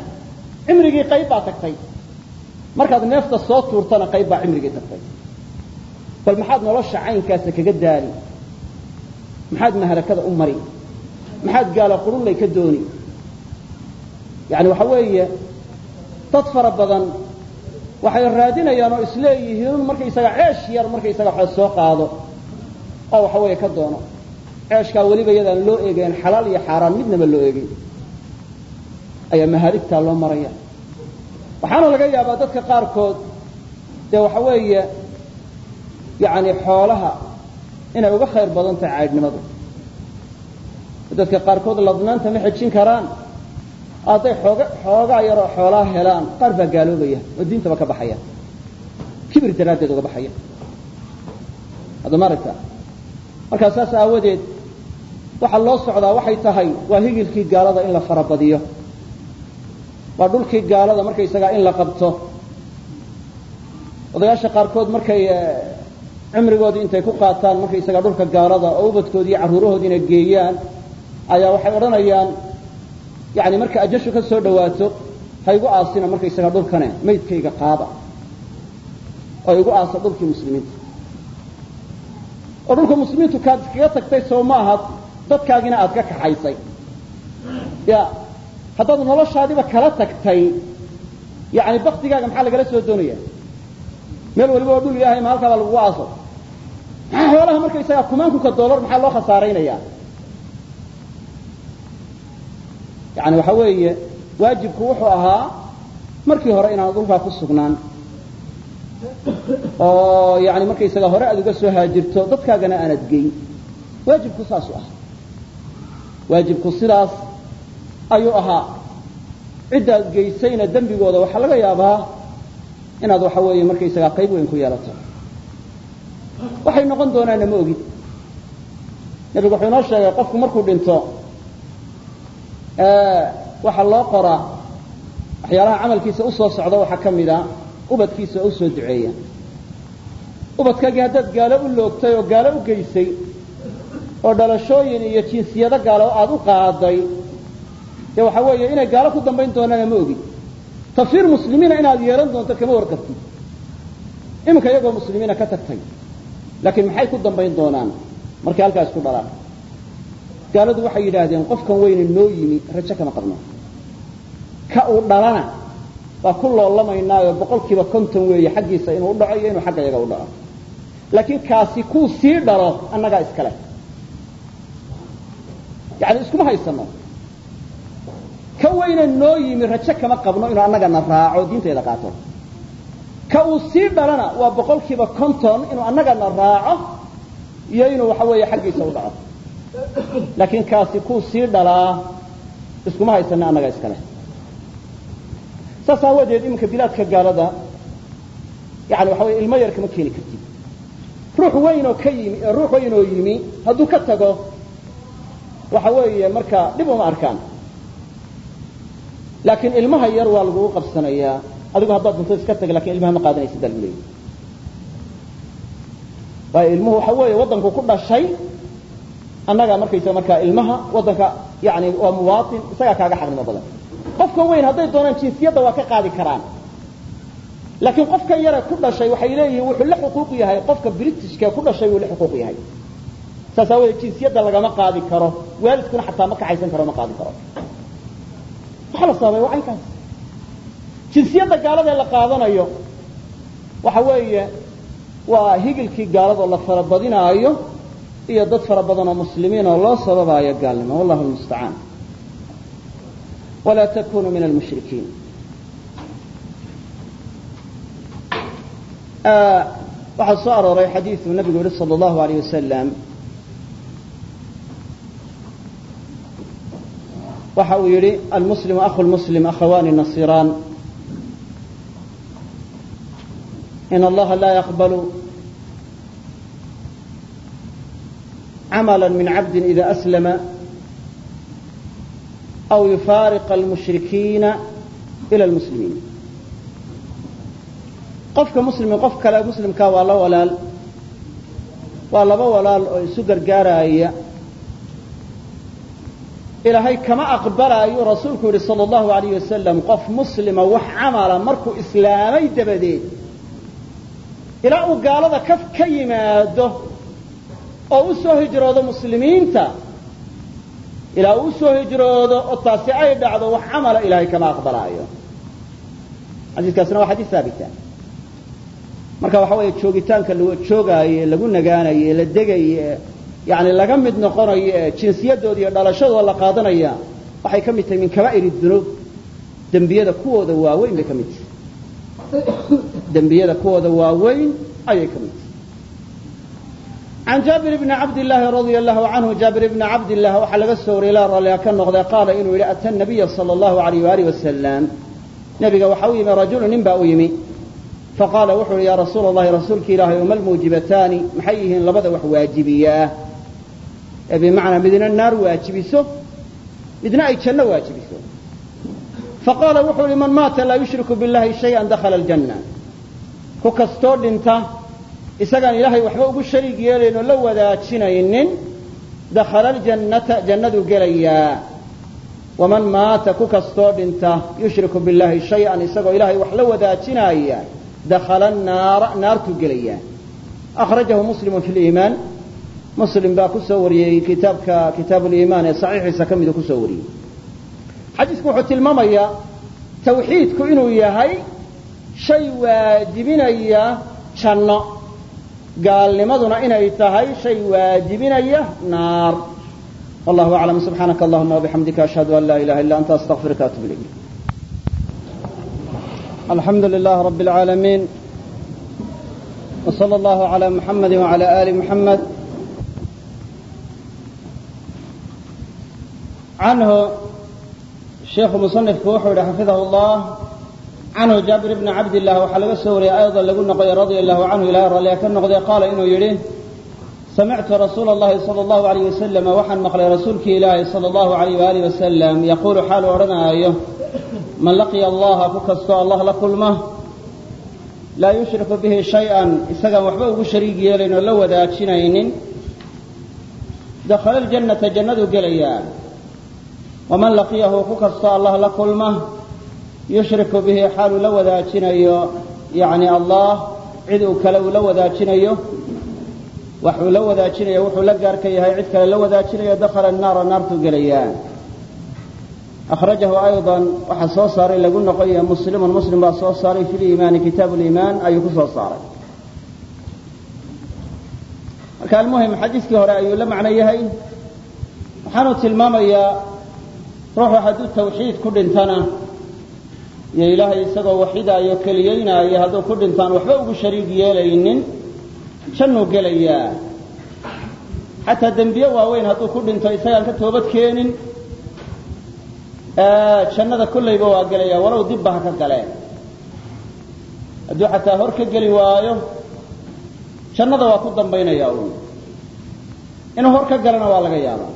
cimrigii qayb baa tagtay. Markaad neefta soo tuurtana qayb baa cimrigii tagtay. Bal maxaad nolosha caynkaasa kaga daali? Maxaad mahalakada u mari? Maxaad gaala qurullay ka dooni? Yani waxa weeye dad fara badan waxay raadinayaan oo isleeyihiin markaysaga ceesh yar markaysaga wax soo qaado. Oo waxa weeye ka doono. Ceeshkaa weliba yadaan loo eegayn xalaal iyo xaaraan midnaba loo eegayn ayaa mahaaligtaa loo maraya. Waxaana laga yaabaa dadka qaarkood dee waxa weeye yani xoolaha inay uga khayr badan tahay caydhnimadu dadka qaarkood ladnaanta ma xejin karaan hadday xooga xoogaa yaroo xoolaa helaan qaar baa gaaloobaya oo diintaba ka baxaya. Kibir daraaddeed uga baxaya. Hadda ma markaa saas aawadeed waxaa loo socdaa waxay tahay waa higilkii gaalada in la farabadiyo. Waa dhulkii gaalada markaysagaa in la qabto. Odayaasha qaarkood markay cimrigoodii intay ku qaataan markaysagaa dhulka gaalada oo ubadkoodii iyo geeyaan ayaa waxay odhanayaan yani marka ajashu ka soo dhawaato ha igu aasina markaysagaa dhulkane maydkayga qaada oo igu aasa dhulkii muslimiinta. Oo dhulka muslimiintu kaad iskaga tagtay soo maaha dadkaagina aad ka kaxaysay. Ya haddaad noloshaadiba kala tagtay yani baktigaaga maxaa lagala soo doonaya? Meel waliba oo dhul ilaahay ma halkaa baa lagugu aaso? Maxaa xoolaha markaysagaa kumaankunka doolar maxaa loo khasaaraynaya yani waxa weeye waajibku wuxuu ahaa markii hore inaan dhulkaa ku sugnaan. Oo yani markaysaga hore aad uga soo haajirto dadkaagana aanad geyn. Waajibku saasu ahaa. Waajibku sidaas ayuu ahaa. Ciddaad geysayna dembigooda waxaa laga yaabaa inaad waxa weeye markaysagaa qayb weyn ku yeelato. Waxay noqon doonaanna ma ogid. Nebigu wuxuu inoo sheegay qofku markuu dhinto waxaa loo qoraa waxyaalaha camalkiisa u soo socda waxaa ka mida ubadkiisa oo u soo duceeya. Ubadkaagii haddaad gaalo u loogtay oo gaalo u geysay oo dhalashooyin iyo jinsiyado gaalo aada u qaaday dee waxaa weeye inay gaalo ku dambayn doonaana ma ogid tafsiir muslimiina inaad yeelan doonto kama warqabtid iminka iyagoo muslimiina ka tagtay laakiin maxay ku dambayn doonaan? Markay halkaas ku dhalaan gaaladu waxay yidhaahdeen qofkan weyne noo yimi rajo kama qabno. Ka uu dhalana waa ku loolamaynaayo boqolkiiba konton weeye xaggiisa inuu u dhaco iyo inuu xagga iyaga u dhaco. Laakiin kaasi kuu sii dhalo annagaa iskale yani iskuma haysano ka weyne noo yimi rajo kama qabno inuu annagana raaco diinteeda qaato. Ka uu sii dhalana waa boqolkiiba konton inuu annagana raaco iyo inuu waxa weeye xaggiisa u dhaco laakiin kaasi kuu sii dhalaa iskuma haysana annaga iskale saas aawadeed iminka bilaadka gaalada yani waxa weye ilmo yar keeni kartid. Ruux weyn oo ka yimi ruux weyn oo yimi hadduu ka tago waxa weeye marka dhib uma arkaan. Laakiin ilmaha yar waa lagugu qabsanayaa adigu haddaad dunto iska tag laakiin ilmaha ma qaadanaysid baa waayo ilmuhu waxa weeye waddanku ku dhashay annaga markaysa markaa ilmaha waddanka yani waa muwaatin isagaa kaaga xaqnimo badan. Qofka weyn hadday doonaan jinsiyadda waa ka qaadi karaan. Laakiin qofkan yare ku dhashay waxay leeyihiin wuxuu la xuquuq yahay qofka britishka ku dhashay wuu la xuquuq yahay. Saas aawadeed jinsiyadda lagama qaadi karo waalidkuna xataa ma kaxaysan karo ma qaadi karo. Waxaa la sababay waa aynkaas jinsiyadda gaalada la qaadanayo waxa weeye waa higilkii gaaladoo la farabadinaayo iyo dad fara badan oo muslimiin oo loo sababaayo gaalnimo. Wallahu lmustacaan walaa takunuu min almushrikiin. Waxaa soo arooray xadiidu nabigu yihi sal allahu alayh wasalam waxa uu yihi almuslimu akhu lmuslim akhawani nasiraan. In allaha laa yaqbalu camala min cabdi ida aslama aw yufaariqa almushrikiina ila lmuslimiin qofka muslimi qof kale muslimkaa waa la walaal waa laba walaal oo isu gargaaraya ilaahay kama aqbalaayu rasuulku yihi sal allahu alayh wasalam qof muslima wax camala markuu islaamay dabadeed ilaa uu gaalada kaf ka yimaado oo u soo hijroodo muslimiinta ilaa uu u soo hijroodo oo taasi ay dhacdo wax camala ilaahay kama aqbalaayo. Xadiiskaasna waa xadiis haabita marka waxa weeye joogitaanka joogaayo ee lagu nagaanayo ee la degayo ee laga mid noqonayo ee jinsiyadooda iyo dhalashadooda la qaadanaya waxay ka mid tahay min kabaa'ir dunuub. Dembiyada kuwooda waaweyn bay ka mid tahay. Dembiyada kuwooda waaweyn ayay ka mid tahay can jaabir bni cabdillaahi radia allahu canhu jaabir bni cabdillah waxaa laga soo wariyay ilaa rallia ka noqday qaala inuu yidhi ata nabiya sala allahu alayh waalih wasalam nebiga waxa u yimi rajulu nin baa u yimi faqaala wuxuu yihi yaa rasuula allahi rasuulki ilaahay uma almuujibataani maxay yihiin labada wax waajibiyaa ee bimacnaa midna naar waajibiso midna ay janno waajibiso faqaala wuxuu yihi man maata laa yushriku billahi shayan dakhala aljanna ku kastoo dhinta isagaan ilaahay waxba ugu shariig yeelayn oo la wadaajinaynin dakhala aljannata jannaduu gelayaa waman maata ku kastoo dhinta yushriku billahi shay-an isagoo ilaahay wax la wadaajinaaya dakhala naara naartuu gelayaa akhrajahu muslimu fi liimaan muslim baa ku soo wariyey kitaabka kitaabu ee saxiixiisa ka miduu ku soo wariyey. Xadiisku wuxuu tilmaamayaa tawxiidku inuu yahay shay waajibinaya janno gaalnimaduna inay tahay shay waajibinaya naar wallahu aclam subxaanaka allahuma wabixamdika ashhadu an laa ilaha illa anta astaqfiruka atub ilayk alxamdu lilah rab اlcaalamiin wslى اllahu عalى muxamadi wعalى ali muxamed canhu sheikhu musanifku wuxuu yihi xafidahu اllah canhu jaabir bni cabdillah waxaa laga soo wariyey ayضa lagu noqoy radia allahu canhu ilaah rallia ka noqday qaala inuu yidhi samictu rasuula اllahi salى اllahu alayh wasalama waxaan maqlay rasuulkii ilaahi salى اllahu alayh waalih wasalam yaquulu xaalu odhanaayo man laqiya allaha ku kastoo allah la kulma laa yushriku bihi shay-an isagaan waxba ugu shariig yeelayn oo la wadaajinaynin dakhala aljannata jannaduu gelayaa waman laqiyahu ku kastoo allah la kulma yushriku bihi xaaluu la wadaajinayo yacni allah cid uu kale uu la wadaajinayo wax uu la wadaajinayo wuxuu la gaarka yahay cid kale la wadaajinayo dakhala annaara naartuu gelayaa akhrajahu ayضa waxaa soo saaray lagu noqoya muslimun muslim baa soo saaray fi liimaani kitaabu liimaan ayuu ku soo saaray. Marka almuhim xadiiskii hore ayuu la macno yahay. Waxaanu tilmaamayaa ruuxu hadduu tawxiid ku dhintana iyo ilaahay isagoo waxidaayo keliyeynaayo hadduu ku dhintaan waxba ugu shariig yeelaynin jannuu gelayaa xataa dembiye waaweyn hadduu ku dhinto isagaan ka toobad keenin jannada kollayba waa gelaya walow dibba ha ka galeen hadduu xataa hor ka geli waayo jannada waa ku dambaynaya uun. Inuu hor ka galana waa laga yaabaa.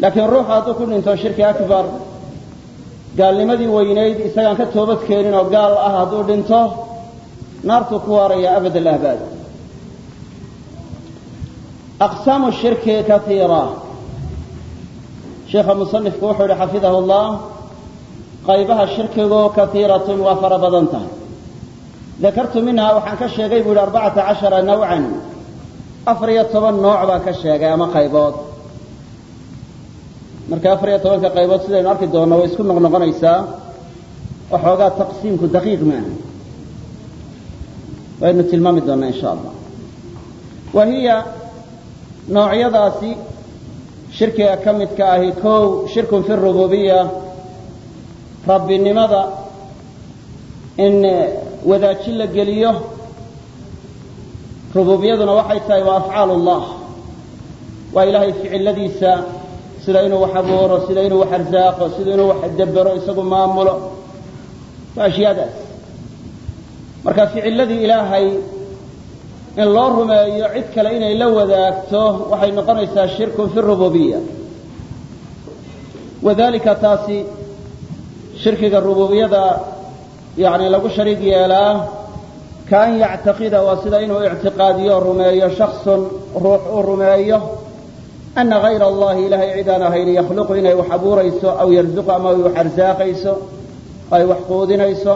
Laakiin ruuxu hadduu ku dhinto shirki akbar gaalnimadii weynayd isagaan ka toobad keenin oo gaal ah hadduu dhinto naartuu ku waaraya abad alahbaad aqsaamu shirki kaiira sheikha musanifku wuxuu yihi xafidahu llah qaybaha shirkigu kaiiratun waa fara badan tahay. Dakartu minhaa waxaan ka sheegay buu yihi arbacata cashara nawcan. Afar iyo toban nooc baan ka sheegay ama qaybood marka afar iyo tobanka qaybood sidaynu arki doonno way isku noqnoqonaysaa. Waxoogaa taqsiimku daqiiq maaha waynu tilmaami doonaa insha allah. Wa hiya noocyadaasi shirkiga ka midka ahi kow shirkun fi rububiya rabbinimada in wadaajin la geliyo rububiyaduna waxay tahay waa afcaal ullah waa ilaahay ficiladiisa sida inuu wax abuuro sida inuu wax arsaaqo sida inuu wax dabero isagu maamulo. Waa ashyaadaas marka ficiladii ilaahay in loo rumeeyo cid kale inay la wadaagto waxay noqonaysaa shirkun fi rububiya wadalika taasi shirkiga rububiyada yani lagu shariig yeelaa kaan yactaqida waa sida inuu ictiqaadiyo rumeeyo shaksun ruux uu rumeeyo ana hayra allahi ilahay cidaan ahayn yakhluqu inay wax abuurayso aw yarzuqu ama ay wax arsaaqayso ay wax quudinayso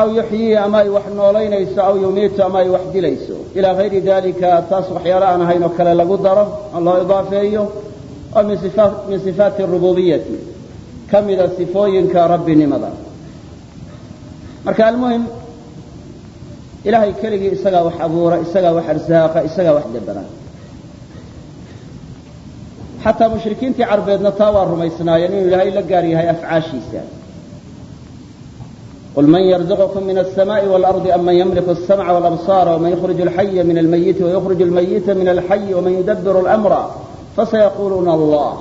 aw yuxyii ama ay wax noolaynayso aw yumiitu ama ay wax dilayso ilaa hayri dalika taas waxyaalo aan ahayn oo kale lagu daro oo loo idaafeeyo oo min sifaati rububiyati ka mida sifooyinka rabbinimada marka almuhim ilahay keligii isagaa wax abuura isagaa wax arsaaqa isagaa wax dabera xataa mushrikiintii carbeedna taa waa rumaysnaayeen inuu ilaahay la gaar yahay afcaashiisa qul man yarzuqkum min الsmاءi wاlarضi am man ymliku الsamca wاlabصاra wman yukhrij اlxaya min almayiti wayukhrij اlmayita min alxayi wman yudabir اlأmra fasayaquluuna allah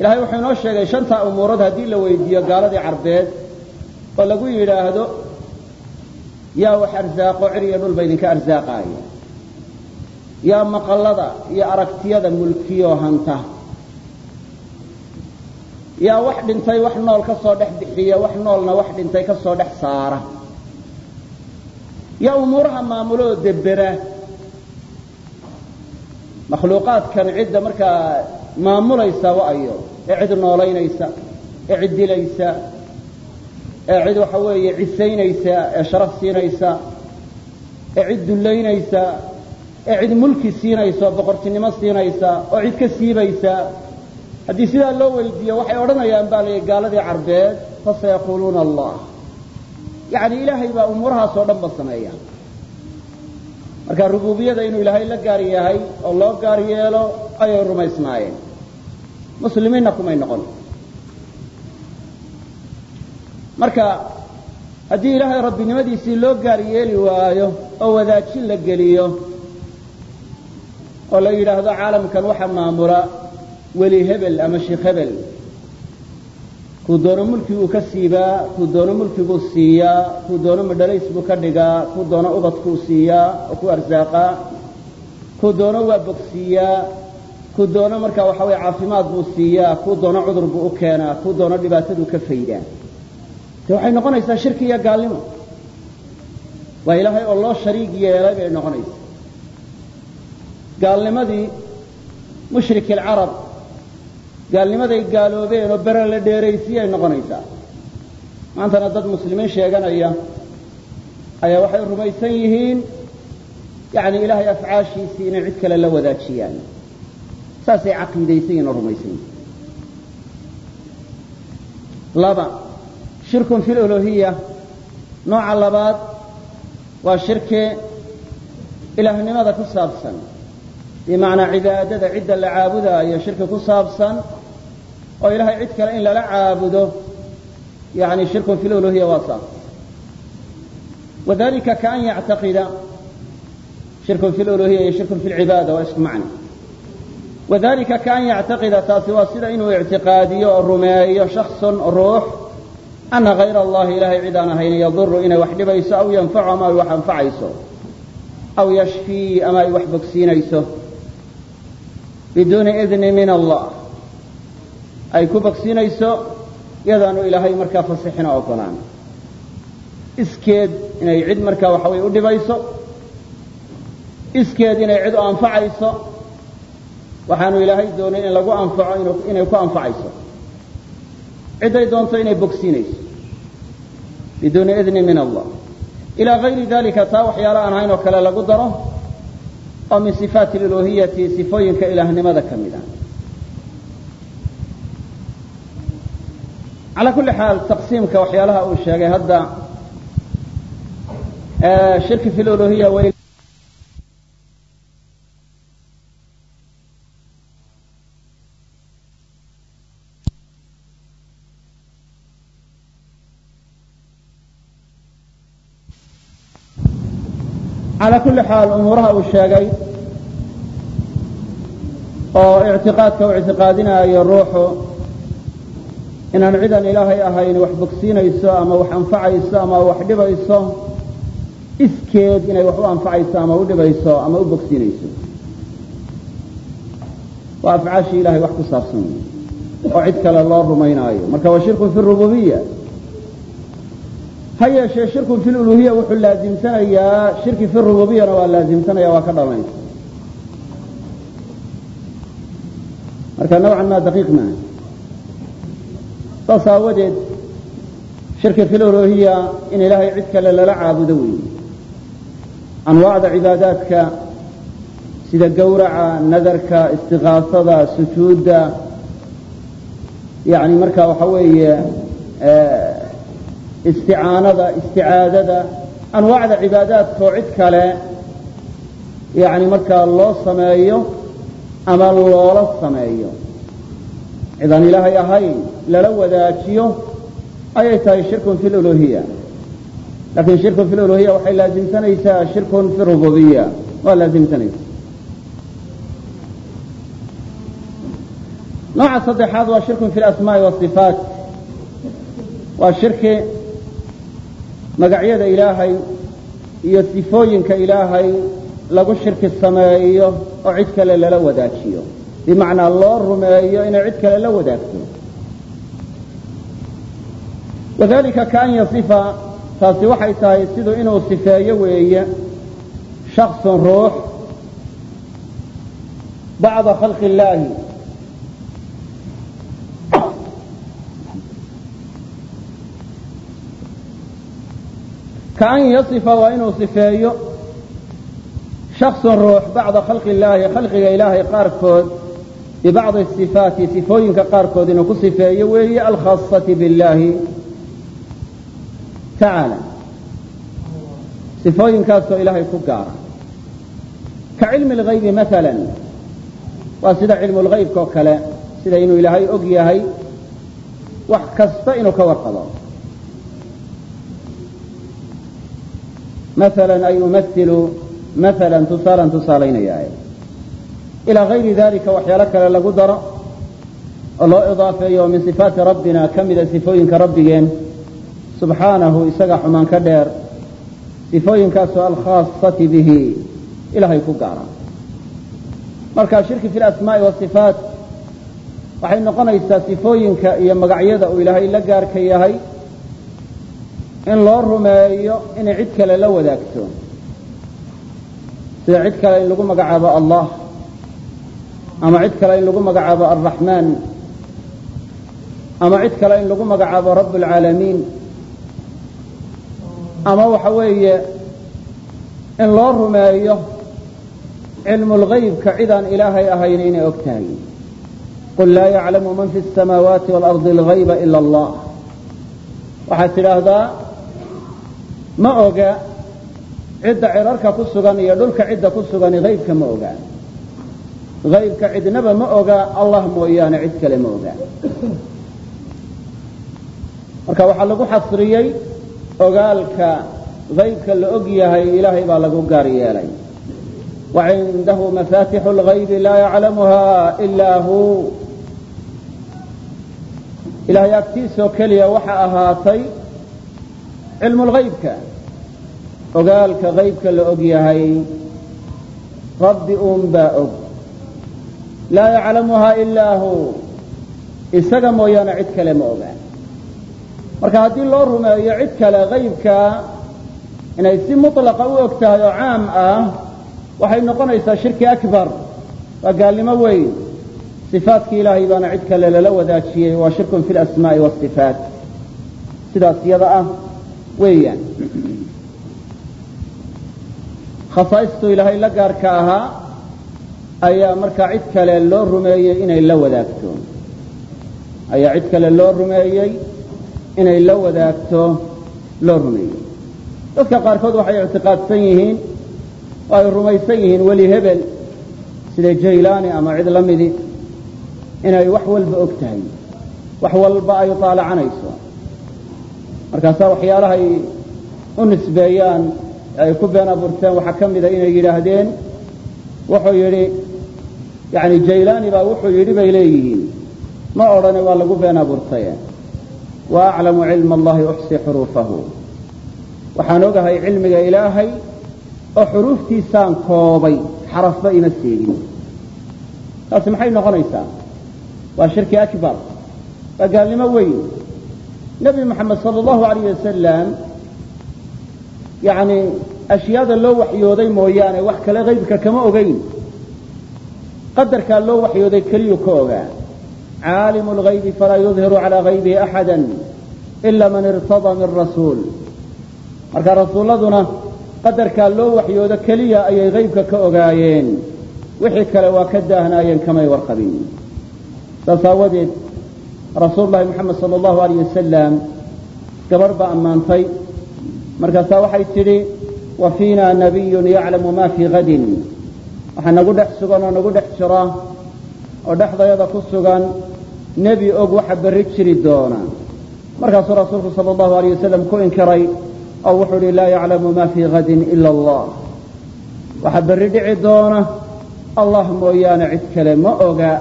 ilahay wuxuu inoo sheegay shantaa umuurood haddii la weydiiyo gaaladii carbeed oo lagu yidhaahdo yaa wax arsaaqo cir iyo dhulba idinka arsaaqaaya yaa maqallada iyo aragtiyada mulkiyo hanta. Yaa wax dhintay wax nool ka soo dhex bixiya wax noolna wax dhintay ka soo dhex saara. Yaa umuuraha maamulo oo debera. Makhluuqaadkan cidda markaa maamulaysa waayo ee cid noolaynaysa ee cid dilaysa ee cid waxa weeye cisaynaysa ee sharaf siinaysa ee cid dullaynaysa ee cid mulki siinaysa boqortinimo siinaysa oo cid ka siibaysa haddii sidaa loo weydiiyo waxay odhanayaan baa la gaaladii carbeed fasayaquuluuna allah. Yacni ilaahay baa umuurahaas oo sameeya marka rububiyada inuu ilaahay la gaar yahay oo loo gaar yeelo ayay rumaysnaayeen. Muslimiinna kumay noqon. Marka haddii ilaahay rabbinimadiisii loo gaar yeeli waayo oo wadaajin la geliyo oo la yidhaahdo caalamkan waxa maamula weli hebel ama sheikh hebel. Kuu doono mulkiguu ka siibaa kuu doono mulkiguu siiyaa kuu doono madhalays buu ka dhigaa kuu doono ubadkuu siiyaa oo ku arsaaqaa kuu doono waa bogsiiyaa kuu doono markaa waxa weye caafimaad buu siiyaa kuu doono cudur buu u keenaa kuu doono dhibaataduu ka faydaa de waxay noqonaysaa shirki iyo gaalnimo. Waa ilaahay oo loo shariig yeelay bay noqonaysaa gaalnimadii mushriki alcarab gaalnimaday gaaloobeen oo bere la dheeraysiyay noqonaysaa. Maantana dad muslimiin sheeganaya ayaa waxay rumaysan yihiin yani ilaahay afcaashiisii inay cid kale la wadaajiyaan. Saasay caqiidaysan yihiin oo rumaysan yihiin laba shirkun fi luluhiya nooca labaad waa shirki ilaahnimada ku saabsan bimacnaa cibaadada cidda la caabudaayo shirki ku saabsan oo ilahay cid kale in lala caabudo yani shirkun fi luluhiya waa saas wadalika kaan yactaqida shirkun fi luluhiya iyo shirkun fi lcibaada waa isku macna wadalika kaan yactaqida taasi waa sida inuu ictiqaadiyo oo rumeeyo shaksun ruux ana hayra allahi ilahay cid ahayn yaduru inay wax dhibayso aw yanfacu ama ay wax anfacayso aw yashfii ama ay wax bogsiinayso biduuni idni min allah. Ay ku bogsiinayso yadaanu ilaahay markaa fasixina ogolaan. Iskeed inay cid markaa waxa weye u dhibayso iskeed inay cid u anfacayso waxaanu ilaahay doonin in lagu anfaco inay ku anfacayso. Cidday doonto inay bogsiinayso. Biduuni idni min allah. Ilaa gayri dalika taa waxyaalo aan ahayn oo kale lagu daro oo min sifaati luluhiyati sifooyinka ilaahnimada ka mid ah. Calaa kulli xaal taqsiimka waxyaalaha uu sheegay hadda shirki fi luluhiya way calaa kulli xaal umuuraha uu sheegay oo ictiqaadka uu ictiqaadinaayo ruuxu inaan cidan ilaahay ahayn wax bogsiinayso ama wax anfacayso ama wax dhibayso iskeed inay wax u anfacayso ama u dhibayso ama u bogsiinayso. Waa afcaashii ilahay wax ku saabsan. Oo cid kale loo rumaynaayo. Marka waa shirkun fi rububiya ha yeeshee shirkun fi luluhiya wuxuu laasimsanayaa shirki fi rububiyana waa laasimsanaya waa ka dhalanaysa marka nawcan maa daqiiq maaha. Saas aawadeed shirki fi luluhiya in ilaahay cid kale lala caabudo weeye anwaacda cibaadaadka sida gawraca nadarka istiqaasada sujuudda yani marka waxa weeye isticaanada isticaadada anwaacda cibaadaadkoo cid kale yani markaa loo sameeyo ama loola sameeyo. Cidaan ilaahay ahayn lala wadaajiyo ayay tahay shirkun fi luluhiya laakiin shirkun fi luluhiya waxay laasimsanaysaa shirkun fi rububiya waa laasimsanaysa nooca saddexaad waa shirkun fi lasmaai wasifaat waa shirki magacyada ilaahay iyo sifooyinka ilaahay lagu shirki sameeyo oo cid kale lala wadaajiyo. Bimacnaa loo rumeeyo inay cid kale la wadaagto. Wadalika kaan yasifa taasi waxay tahay siduu inuu sifeeyo weeye shaksun ruux bacda khalqi illaahi kaan yasifa waa inuu sifeeyo shaksun ruux bacda khalqi illaahi khalqiga ilaahay qaarkood bibacdi sifaati sifooyinka qaarkood inuu ku sifeeyo weeye alkhaasati biاllaahi tacaala sifooyinkaasoo ilaahay ku gaara ka cilmi اlgaybi maala waa sida cilmu lgaybka oo kale sida inuu ilaahay og yahay wax kasta inuu ka warqabo maala ay umailu maala tusaalan tusaalaynaya ilaa gayri dalika waxyaalo kale lagu daro oo loo idaafeeyo min sifaati rabbina ka mida sifooyinka rabbigeen subxaanahu isaga xumaan ka dheer sifooyinkaasoo alkhaasati bihi ilahay ku gaara marka shirki fi lasmaa'i wasifaat waxay noqonaysaa sifooyinka iyo magacyada uu ilaahay la gaarka yahay in loo rumeeyo inay cid kale la wadaagto sida cid kale in lagu magacaabo allah ama cid kale in lagu magacaabo alraxmaan ama cid kale in lagu magacaabo rabb اlcaalamiin ama waxa weeye in loo rumeeyo cilmu lgaybka cidaan ilaahay ahayn inay og tahay qul laa yaclamu man fi الsamaawaati waalardi اlgayba ila allah waxaad tidhaahdaa ma oga cidda cirarka ku sugan iyo dhulka cidda ku sugani haybka ma oga. Haybka cidnaba ma oga allah mooyaane cid kale ma oga. Marka waxaa lagu xasriyey ogaalka haybka la og yahay ilaahay baa lagu gaar yeelay. Wacindahu mafatixu اlgaybi laa yaclamuha ila hu. Ilahay agtiisoo keliya waxa ahaatay cilmu lgaybka ogaalka qaybka la og yahay rabbi uun baa og. Laa yaclamuhaa ilaa hu isaga mooyaane cid kale ma ogaan. Marka haddii loo rumeeyo cid kale qaybka inay si mutlaqa u og tahay oo caam ah waxay noqonaysaa shirki akbar. Waa gaalnimo weyn. Sifaadki ilaahay baana cid kale lala wadaajiyey. Waa shirkun fi lasmaa'i wasifaat sidaas yada ah weeyaan khasaaistuu ilaahay la gaarka ahaa ayaa markaa cid kale loo rumeeyey inay la wadaagto. Ayaa cid kale loo rumeeyey inay la wadaagto loo rumeeyey. Dadka qaarkood waxay ictiqaadsan yihiin oo ay rumaysan yihiin weli hebel sida jaylaani ama cid la midi inay wax walba og tahay wax walba ay taalacanayso. Markaasaa waxyaalahay u nisbeeyaan ay ku been abuurteen waxaa ka mida inay yidhaahdeen wuxuu yidhi yani jaylaani baa wuxuu yidhi bay leeyihiin ma odhane waa lagu been abuurtaye wa aclamu cilma allahi uxsi xuruufahu. Waxaan ogahay cilmiga ilaahay oo xuruuftiisaan koobay xarafba ima seegin. Taasi maxay noqonaysaa? Waa shirki akbar waa gaalnimo weyn. Nebi moxamed sala allahu alayh wasalam yani ashyaada loo waxyooday mooyaane wax kale haybka kama ogayn qadarkaa loo waxyooday keliyuu ka ogaa. Caalimu lgaybi falaa yudhiru calaa haybihi axada ila man irtadaa min rasuul. Marka rasuulladuna qadarkaa loo waxyoodo keliya ayay haybka ka ogaayeen. Wixii kale waa ka daahnaayeen kamay warqabin. Saas aawadeed rasuul lahi moxamed sala allahu alayh wasalam gabarh baa ammaantay. Markaasaa waxay tidhi wa fiina nabiyun yaclamu ma fii hadin waxaa nagu dhex sugan oo nagu dhex jira oo dhexdayada ku sugan nebi og waxa berri jiri doona. Markaasuu rasuulku sala allahu alayh wasalam ku inkiray oo wuxuu ihi laa yaclamu ma fii hadin ila allah. Waxa berri dhici doona allah mooyaane cid kale ma oga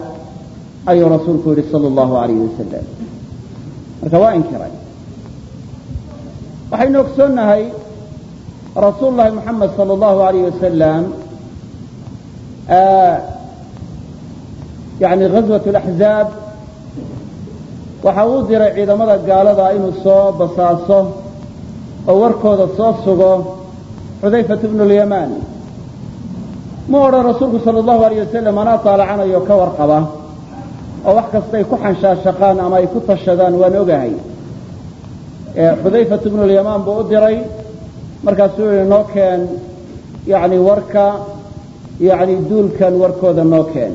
ayuu rasuulku yidhi sala allahu alayh wasalam marka waa inkiray. Waxaynu ogsoonnahay rasuul llahi moxamed sala allahu alayh wasalam yani ghaswat laxzaab waxa uu diray ciidamada gaalada inuu soo basaaso oo warkooda soo sugo xudayfat bnu lyamaan ma odhan rasuulku sala allahu alayh wasalam anaa taalacanayo ka warqaba oo wax kastay ku xanshaashaqaan ama ay ku tashadaan waan ogahay. Xudayfat bnu lyamaan buu u diray markaasuu yihi noo keen yani warka yani duulkan warkooda noo keen.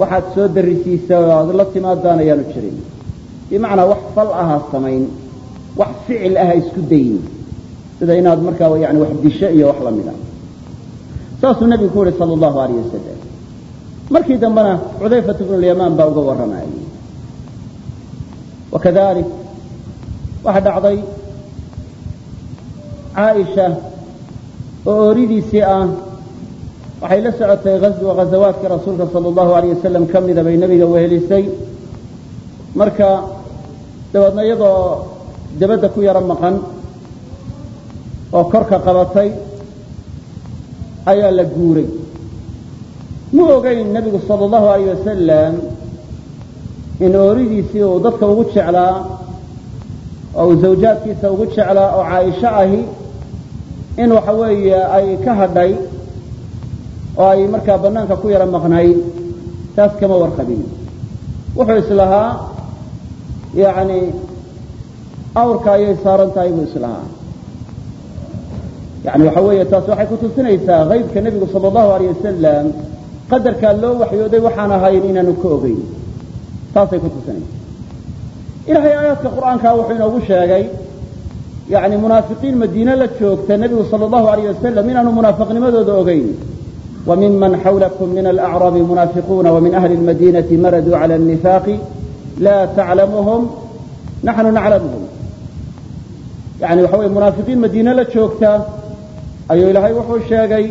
Waxaad soo darisiisa oo aad la timaadaan ayaanu jirin. Bimacnaa wax fal ahaa samayn wax ficil aha isku dayin. Sida inaad markaa yani wax disho iyo wax lamida saasuu nebigu ku yihi sala allahu alayh wasalam markii dambena xudayfat bnu lyamaan baa uga warramayay wakadalik waxaa dhacday caaisha oo ooridiisii ah waxay la socotay aswa ghazawaadkii rasuulka sala allahu alayh wasalam ka mida bay nebiga wehelisay. Marka dabeedna iyadoo dabadda ku yaro maqan oo korka qabatay ayaa la guuray. Ma ogeyn nebigu sala allahu alayh wasalam in ooridiisii uu dadka ugu jeclaa oo uu zawjaadkiisa ugu jeclaa oo caaisho ahi in waxa weeye ay ka hadhay oo ay markaa bannaanka ku yaro maqnayd taas kama warqabin. Wuxuu islahaa yani awrka ayay saaran tahay buu islahaa yani waxa weeye taas waxay kutusinaysaa haybka nebigu sala allahu alayh wasalam qadarkaa loo waxyooday waxaan ahayn inaanu ka ogeyn. Taasay kutusinaysaa ilahay aayaadka qur'aankaa wuxuu inoogu sheegay yani munaafiqiin madiine la joogta nebigu sala allahu alayh wasalam inaanu munaafiqnimadooda ogayn wa xawlakum min alacraabi munaafiquuna wa ahli lmadinati maraduu cala annifaaqi laa taclamuhum naxnu naclamuhum yani waxa weye munaafiqiin madiine la joogta ayuu ilaahay wuxuu sheegay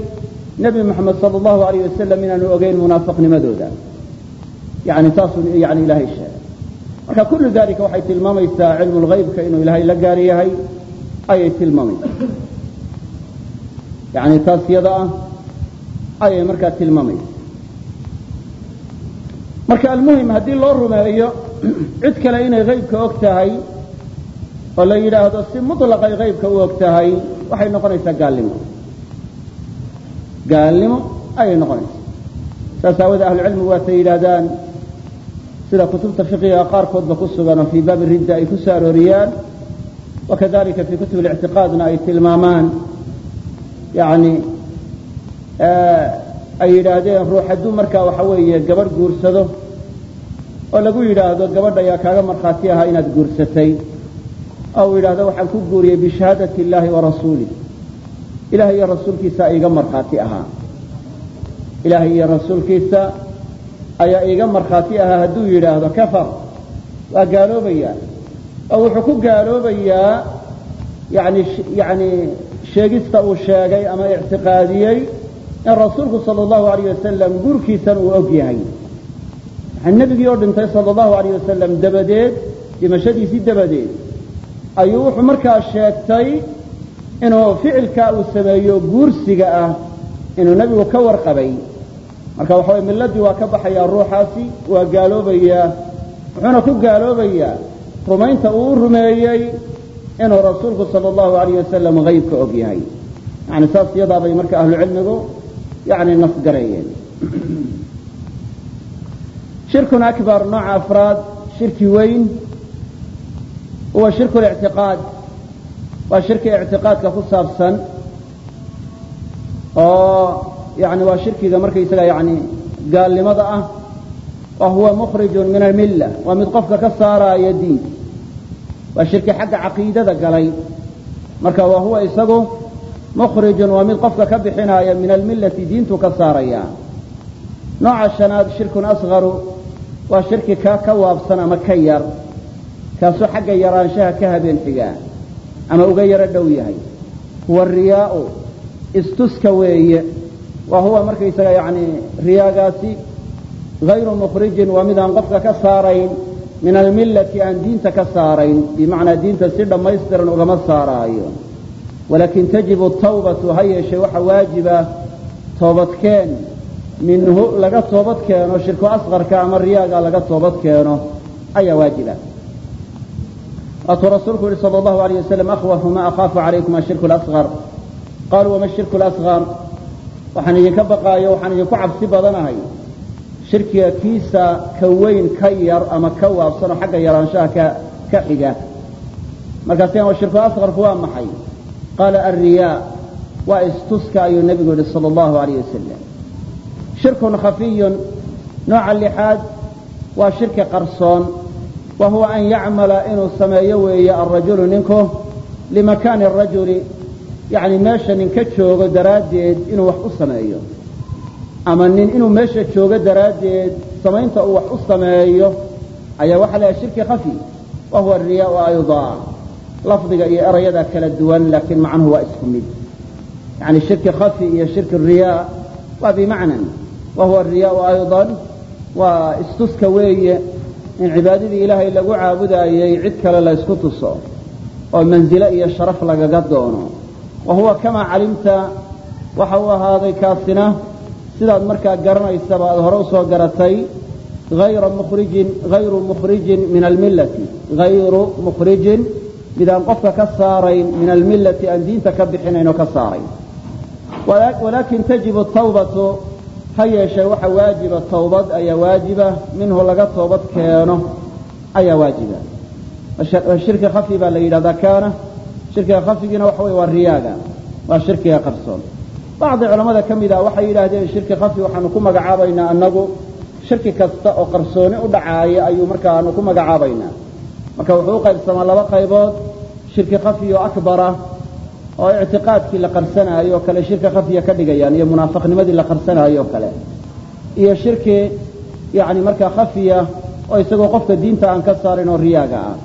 nebi moxamed sala allahu alayh wasalam inaanu ogeyn munaafiqnimadooda. Yani taasuu yani ilaahay sheegay. Marka kullu dalika waxay tilmaamaysaa cilmu lhaybka inuu ilaahay la gaar yahay ayay tilmaamaysaa yani taas yada ah ayay markaa tilmaamaysa marka almuhim haddii loo rumeeyo cid kale inay haybka og tahay oo la yidhaahdo si muطlaqay haybka u og tahay waxay noqonaysaa gaalnimo. Gaalnimo ayay noqonaysaa. Saas aawadee ahlucilmigu waatay yidhaahdaan sida kutubta fiqiga qaarkoodba ku sugan oo fii baabi ridda ay ku soo wakadalika fii kutub اlictiqaadna ay tilmaamaan yani ay yidhaahdeen ruux hadduu markaa waxa weeye gabadh guursado oo lagu yidhaahdo gabadh ayaa kaaga markhaati ahaa inaad guursatay oo uu yidhaahdo waxaan ku guuriyey bishahaadati illaahi wa rasuulih ilahay iyo rasuulkiisa iiga markhaati ahaa ilaahay iyo rasuulkiisa ayaa iiga markhaati ahaa hadduu yidhaahdo kafar waa gaaloobayaa oo wuxuu ku gaaloobayaa yani yani sheegista uu sheegay ama ictiqaadiyey in rasuulku sala allahu alayh wasalam guurkiisan uu og yahay. Waxaa nebigii oo dhintay sala allahu alayh wasalam dabadeed dhimashadiisii dabadeed ayuu wuxuu markaa sheegtay inuu ficilkaa uu sameeyo guursiga ah inuu nebigu ka warqabay. Marka waxa way milladii waa ka baxayaa ruuxaasi waa gaaloobayaa wuxuuna ku gaaloobayaa rumaynta uu u rumeeyey inuu rasuulku sala allahu alayh wasalam haybka og yahay. Yani saas iyadaabay marka ahlucilmigu yani nasgareeyeen shirkun akbar nooca afraad shirki weyn huwa shirku lictiqaad waa shirki ictiqaadka ku saabsan oo yani waa shirkiga markaysaga yani gaalnimada ah. Wa mukhrijun min almilla waa mid qofka ka saaraaya diinka waa shirki xagga caqiidada galay. Marka wa huwa isagu mukhrijun waa mid qofka ka bixinaaya min almillati diintu ka saaraya. Nooca shanaad shirkun asgaru waa shirki ka ka waabsan ama ka yar kaasoo xagga yaraanshaha ka habeen xigaa ama uga yaro dhow yahay. Huwa riyaau istuska weeye wa huwa markaysaga yani riyaagaasi hayru mukhrijin waa midaan qofka ka saarayn min almillati aan diinta ka saarayn bimacnaa diinta si dhammaystiran ugama saaraayo. Walakin tajibu tawbatu ha yeeshee waxa waajiba toobadkeen minhu laga toobad keeno shirku asqarka ama riyaaga laga toobad keeno ayaa waajiba. Waatuu rasuulku yihi sal allahu alayh wasalam akhwafu ma akhaafu calaykum ashirku lasqar qaluu wama shirku lasqar waxaan idinka baqaayo waxaan idinku cabsi badanahay shirkiga kiisa ka weyn ka yar ama ka waabsan oo xagga yaraanshaha ka ka xiga. Markaasi shirku asqarku waa maxay? Qaala alriyaa waa istuska ayuu nebigu yihi sala allahu alayh wasalam shirkun khafiyun nooca lixaad waa shirki qarsoon. Wa huwa an yacmala inuu sameeyo weeye alrajulu ninku limakaani arajuli yani meesha nin ka joogo daraaddeed inuu wax u sameeyo ama nin inuu meesha joogo daraaddeed samaynta uu wax u sameeyo ayaa waxaa lahay shirki khafi wa huwa ariyaau aydaa lafdiga iyo erayada kala duwan laakiin macnuhu waa isku mid. Yani shirki khafi iyo shirki riyaa waa bimacnan. Wa huwa ariyaau ayضa waa istuska weeye in cibaadadii ilaahay lagu caabudaayey cid kale la ysku tuso oo manzilo iyo sharaf lagaga doono. Wa huwa kamaa calimta waxa uu ahaaday kaasina sidaad markaa garanaysaba aad hore u soo garatay ayra mukhrijin hayru mukhrijin min almillati. Hayru mukhrijin mid aan qofka ka saarayn min almillati aan diinta ka bixinayn oo ka saarayn. Walaakin tajibu tawbatu ha yeeshee waxa waajiba tawbad ayaa waajiba minhu laga toobad keeno ayaa waajiba. Shirki khafi baa la yidhahdaa kaana shirkiga khafigiina waxa wey waa riyaaga waa shirkiga qarsoon bacdi culamada ka mid a waxay yidhaahdeen shirki khafi waxaanu ku magacaabaynaa annagu shirki kasta oo qarsooni u dhacaaya ayuu markaanu ku magacaabaynaa marka wuxuu u qaybsamaa laba qaybood shirki khafi oo akbara oo ictiqaadkii la qarsanaayo o kale shirki khafiya ka dhigayaan iyo munaafiqnimadii la qarsanaayo o kale iyo shirki yani markaa khafiya oo isagoo qofka diinta aan ka saarin oo riyaaga ah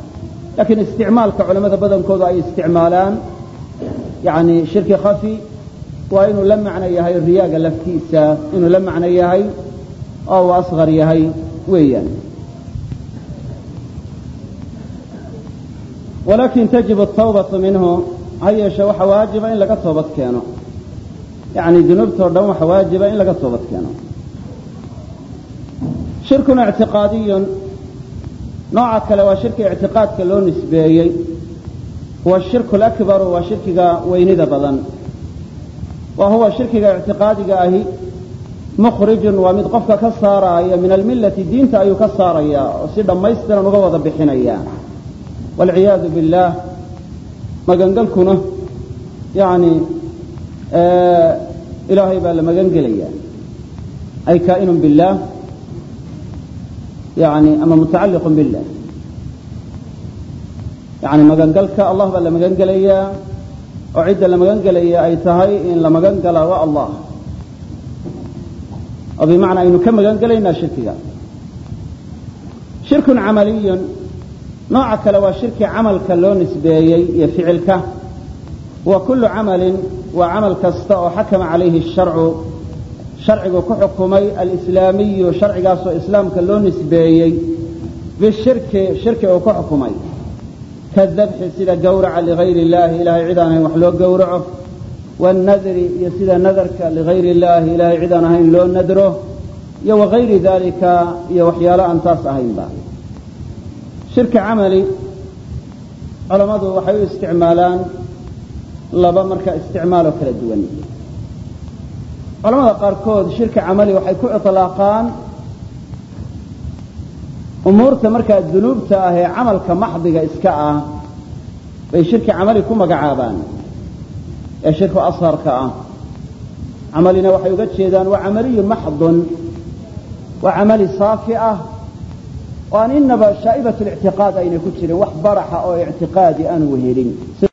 laakiin isticmaalka culamada badankoodu ay isticmaalaan yani shirki khafi waa inuu la macno yahay riyaaga laftiisa inuu la macno yahay oo uu asqar yahay weeyaan. Walakin tajibu tawbatu minhu ha yeeshe waxa waajiba in laga toobad keeno. Yani dunuubtao dhan waxa waajiba in laga toobad keeno. Shirkun ictiqaadiyun nooca kale waa shirki ictiqaadka loo nisbeeyey. Huwa shirku lakbaru waa shirkiga weynida badan wa huwa shirkiga ictiqaadiga ahi mukhrijun waa mid qofka ka saaraaya min almillati diinta ayuu ka saarayaa oo si dhammaystiran uga wada bixinaya. Waalciyaadu billaah magangelkuna yani ilaahay baa la magan ay kaa'inun billaah yani ama mutacalliqun billah. Yani magangalka allah baa la magan oo cidda la magan gelaya ay tahay in la magan galaa waa allah. Oo bimacnaa aynu ka magan gelaynaa shirkiga. Shirkun camaliyun nooca kale waa shirki camalka loo nisbeeyey iyo ficilka. Wa kullu camalin waa camal kasta oo xakama calayhi sharcu. Sharcigu ku xukumay alislaamiyu sharcigaasoo islaamka loo nisbeeyey. Bishirki shirki uu ku xukumay kadabxi sida gawraca ligayri illahi ilahay cid aan ahayn wax loo gowraco wannadri iyo sida nadarka ligayri illahi ilahay cid aan ahayn loo nadro iyo wagayri dalika iyo waxyaalo aan taas ahaynba shirki camali culammadu waxay u isticmaalaan laba marka isticmaaloo kala duwan culamada qaarkood shirki camali waxay ku iطlaaqaan umuurta markaa dunuubta ah ee camalka maxdiga iska ah bay shirki camali ku magacaabaan. Ee shirku asharka ah. Camalina waxay uga jeedaan waa camaliyu maxdun waa camali saafi ah oo aan inaba shaa'ibat lictiqaad ayna ku jirin wax baraxa oo ictiqaadi aan wehelin